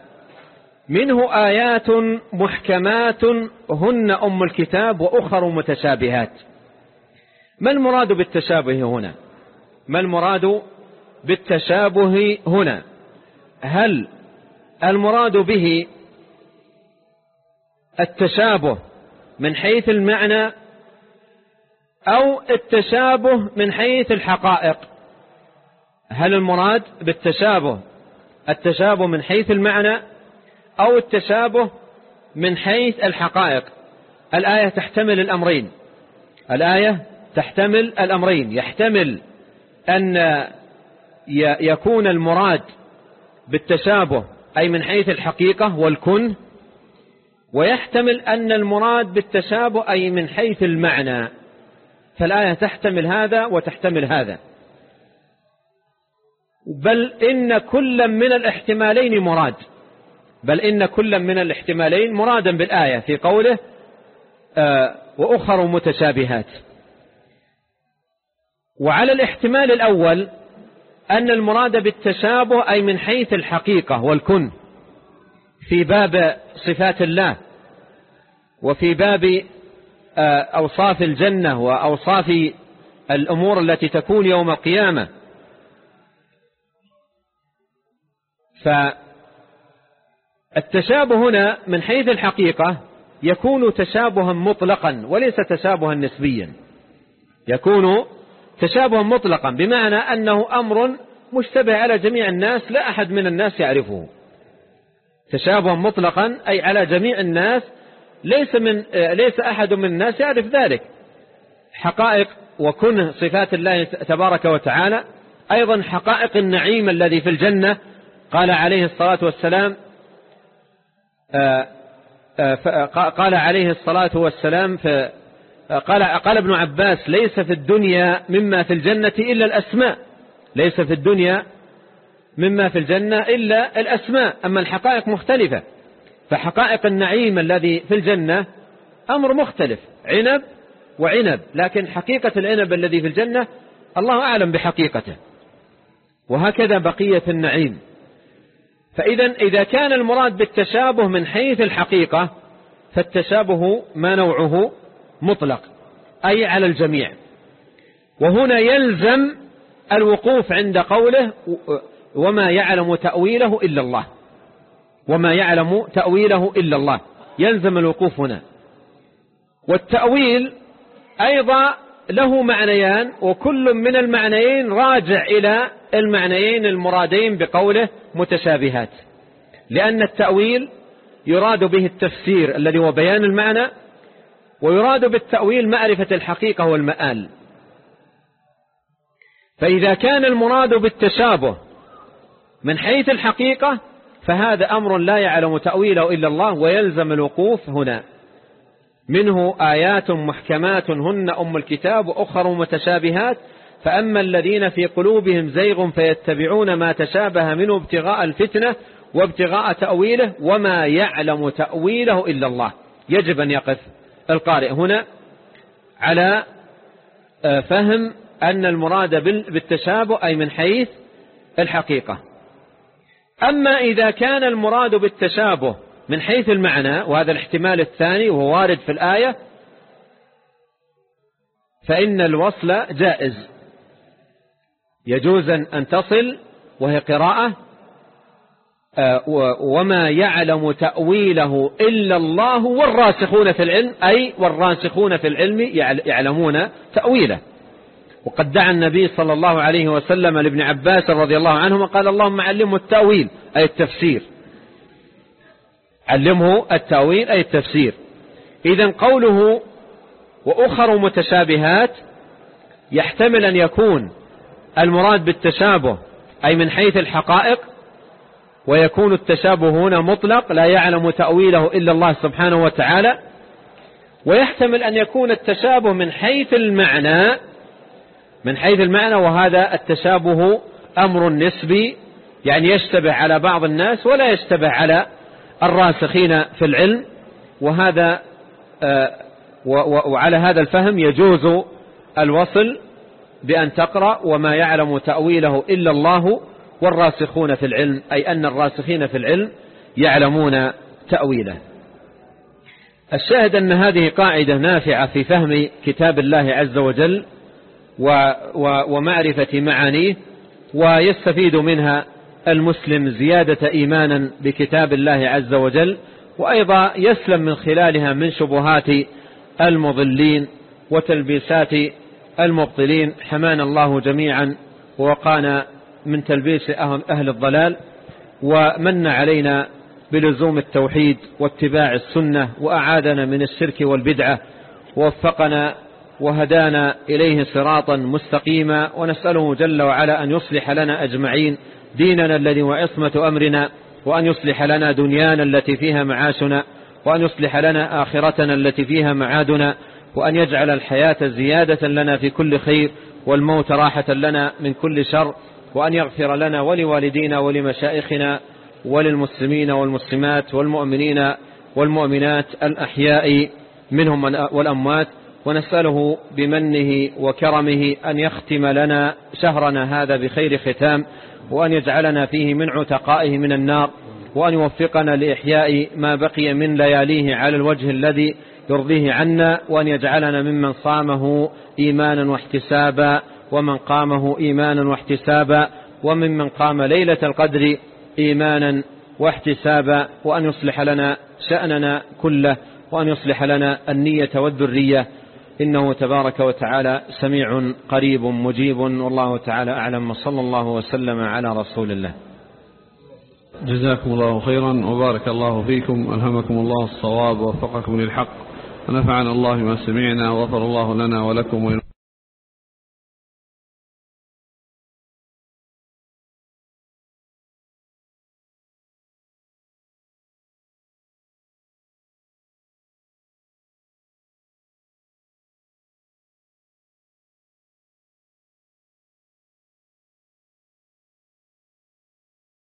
Speaker 2: منه آيات محكمات هن أم الكتاب وأخر متشابهات. ما المراد بالتشابه هنا؟ ما المراد بالتشابه هنا؟ هل المراد به التشابه من حيث المعنى أو التشابه من حيث الحقائق. هل المراد بالتشابه؟ التشابه من حيث المعنى أو التشابه من حيث الحقائق. الآية تحتمل الأمرين. الآية تحتمل الأمرين. يحتمل أن يكون المراد بالتشابه أي من حيث الحقيقة والكن ويحتمل أن المراد بالتشابه أي من حيث المعنى. فالآية تحتمل هذا وتحتمل هذا. بل إن كل من الاحتمالين مراد. بل إن كل من الاحتمالين مرادا بالآية في قوله آه وأخر متشابهات. وعلى الاحتمال الأول أن المراد بالتشابه أي من حيث الحقيقة والكن. في باب صفات الله وفي باب أوصاف الجنة وأوصاف الأمور التي تكون يوم القيامة. فالتشابه هنا من حيث الحقيقة يكون تشابها مطلقا وليس تشابها نسبيا. يكون تشابها مطلقا بمعنى أنه أمر مشتبه على جميع الناس لا أحد من الناس يعرفه. تشابها مطلقا أي على جميع الناس ليس من ليس أحد من الناس يعرف ذلك. حقائق وكنه صفات الله تبارك وتعالى. أيضا حقائق النعيم الذي في الجنة. قال عليه الصلاة والسلام قال عليه الصلاة والسلام قال قال ابن عباس ليس في الدنيا مما في الجنة إلا الأسماء. ليس في الدنيا مما في الجنة إلا الأسماء. أما الحقائق مختلفة. فحقائق النعيم الذي في الجنة أمر مختلف. عنب وعنب. لكن حقيقة العنب الذي في الجنة الله أعلم بحقيقته. وهكذا بقية النعيم. فإذا إذا كان المراد بالتشابه من حيث الحقيقة فالتشابه ما نوعه مطلق. أي على الجميع. وهنا يلزم الوقوف عند قوله وما يعلم تأويله إلا الله. وما يعلم تأويله إلا الله. يلزم الوقوف هنا. والتأويل أيضا له معنيان وكل من المعنيين راجع إلى المعنيين المرادين بقوله متشابهات. لأن التأويل يراد به التفسير الذي هو بيان المعنى ويراد بالتأويل معرفة الحقيقة والمآل. فإذا كان المراد بالتشابه من حيث الحقيقة فهذا أمر لا يعلم تأويله إلا الله ويلزم الوقوف هنا. منه آيات محكمات هن أم الكتاب وأخر متشابهات فأما الذين في قلوبهم زيغ فيتبعون ما تشابه منه ابتغاء الفتنة وابتغاء تأويله وما يعلم تأويله إلا الله. يجب أن يقف القارئ هنا على آه، فهم أن المراد بالتشابه أي من حيث الحقيقة. أما إذا كان المراد بالتشابه من حيث المعنى وهذا الاحتمال الثاني وهو وارد في الآية فإن الوصل جائز. يجوز أن تصل وهي قراءة آه، وما يعلم تأويله إلا الله والراسخون في العلم أي والراسخون في العلم يعلمون تأويله. وقد دعا النبي صلى الله عليه وسلم لابن عباس رضي الله عنهما قال اللهم علمه التأويل أي التفسير. علمه التأويل أي التفسير. إذا قوله وأخر متشابهات يحتمل أن يكون المراد بالتشابه أي من حيث الحقائق ويكون التشابه هنا مطلق لا يعلم تأويله إلا الله سبحانه وتعالى ويحتمل أن يكون التشابه من حيث المعنى من حيث المعنى وهذا التشابه أمر نسبي يعني يشتبه على بعض الناس ولا يشتبه على الراسخين في العلم وهذا آه، وعلى هذا الفهم يجوز الوصل بأن تقرأ وما يعلم تأويله إلا الله والراسخون في العلم أي أن الراسخين في العلم يعلمون تأويله. الشاهد أن هذه قاعدة نافعة في فهم كتاب الله عز وجل ومعرفة معانيه ويستفيد منها المسلم زيادة إيمانا بكتاب الله عز وجل وأيضا يسلم من خلالها من شبهات المضلين وتلبيسات المبطلين. حمانا الله جميعا ووقانا من تلبيس أهل الضلال ومن علينا بلزوم التوحيد واتباع السنة وأعادنا من الشرك والبدعة ووفقنا وهدانا إليه صراطا مستقيما ونسأله جل وعلا أن يصلح لنا أجمعين ديننا الذي وعصمة أمرنا وأن يصلح لنا دنيانا التي فيها معاشنا وأن يصلح لنا آخرتنا التي فيها معادنا وأن يجعل الحياة زيادة لنا في كل خير والموت راحة لنا من كل شر وأن يغفر لنا ولوالدينا ولمشائخنا وللمسلمين والمسلمات والمؤمنين والمؤمنات الأحياء منهم والأموات ونسأله بمنه وكرمه أن يختم لنا شهرنا هذا بخير ختام وأن يجعلنا فيه من عتقائه من النار وأن يوفقنا لإحياء ما بقي من لياليه على الوجه الذي يرضيه عنا وأن يجعلنا ممن صامه إيمانا واحتسابا ومن قامه إيمانا واحتسابا وممن قام ليلة القدر إيمانا واحتسابا وأن يصلح لنا شأننا كله وأن يصلح لنا النية والذرية. إنه تبارك وتعالى سميع قريب مجيب والله تعالى أعلم وصلى الله وسلم على رسول الله.
Speaker 1: جزاكم الله خيرا وبارك الله فيكم ألهمكم الله الصواب ووفقكم للحق. ونفعنا الله ما سمعنا وغفر الله لنا ولكم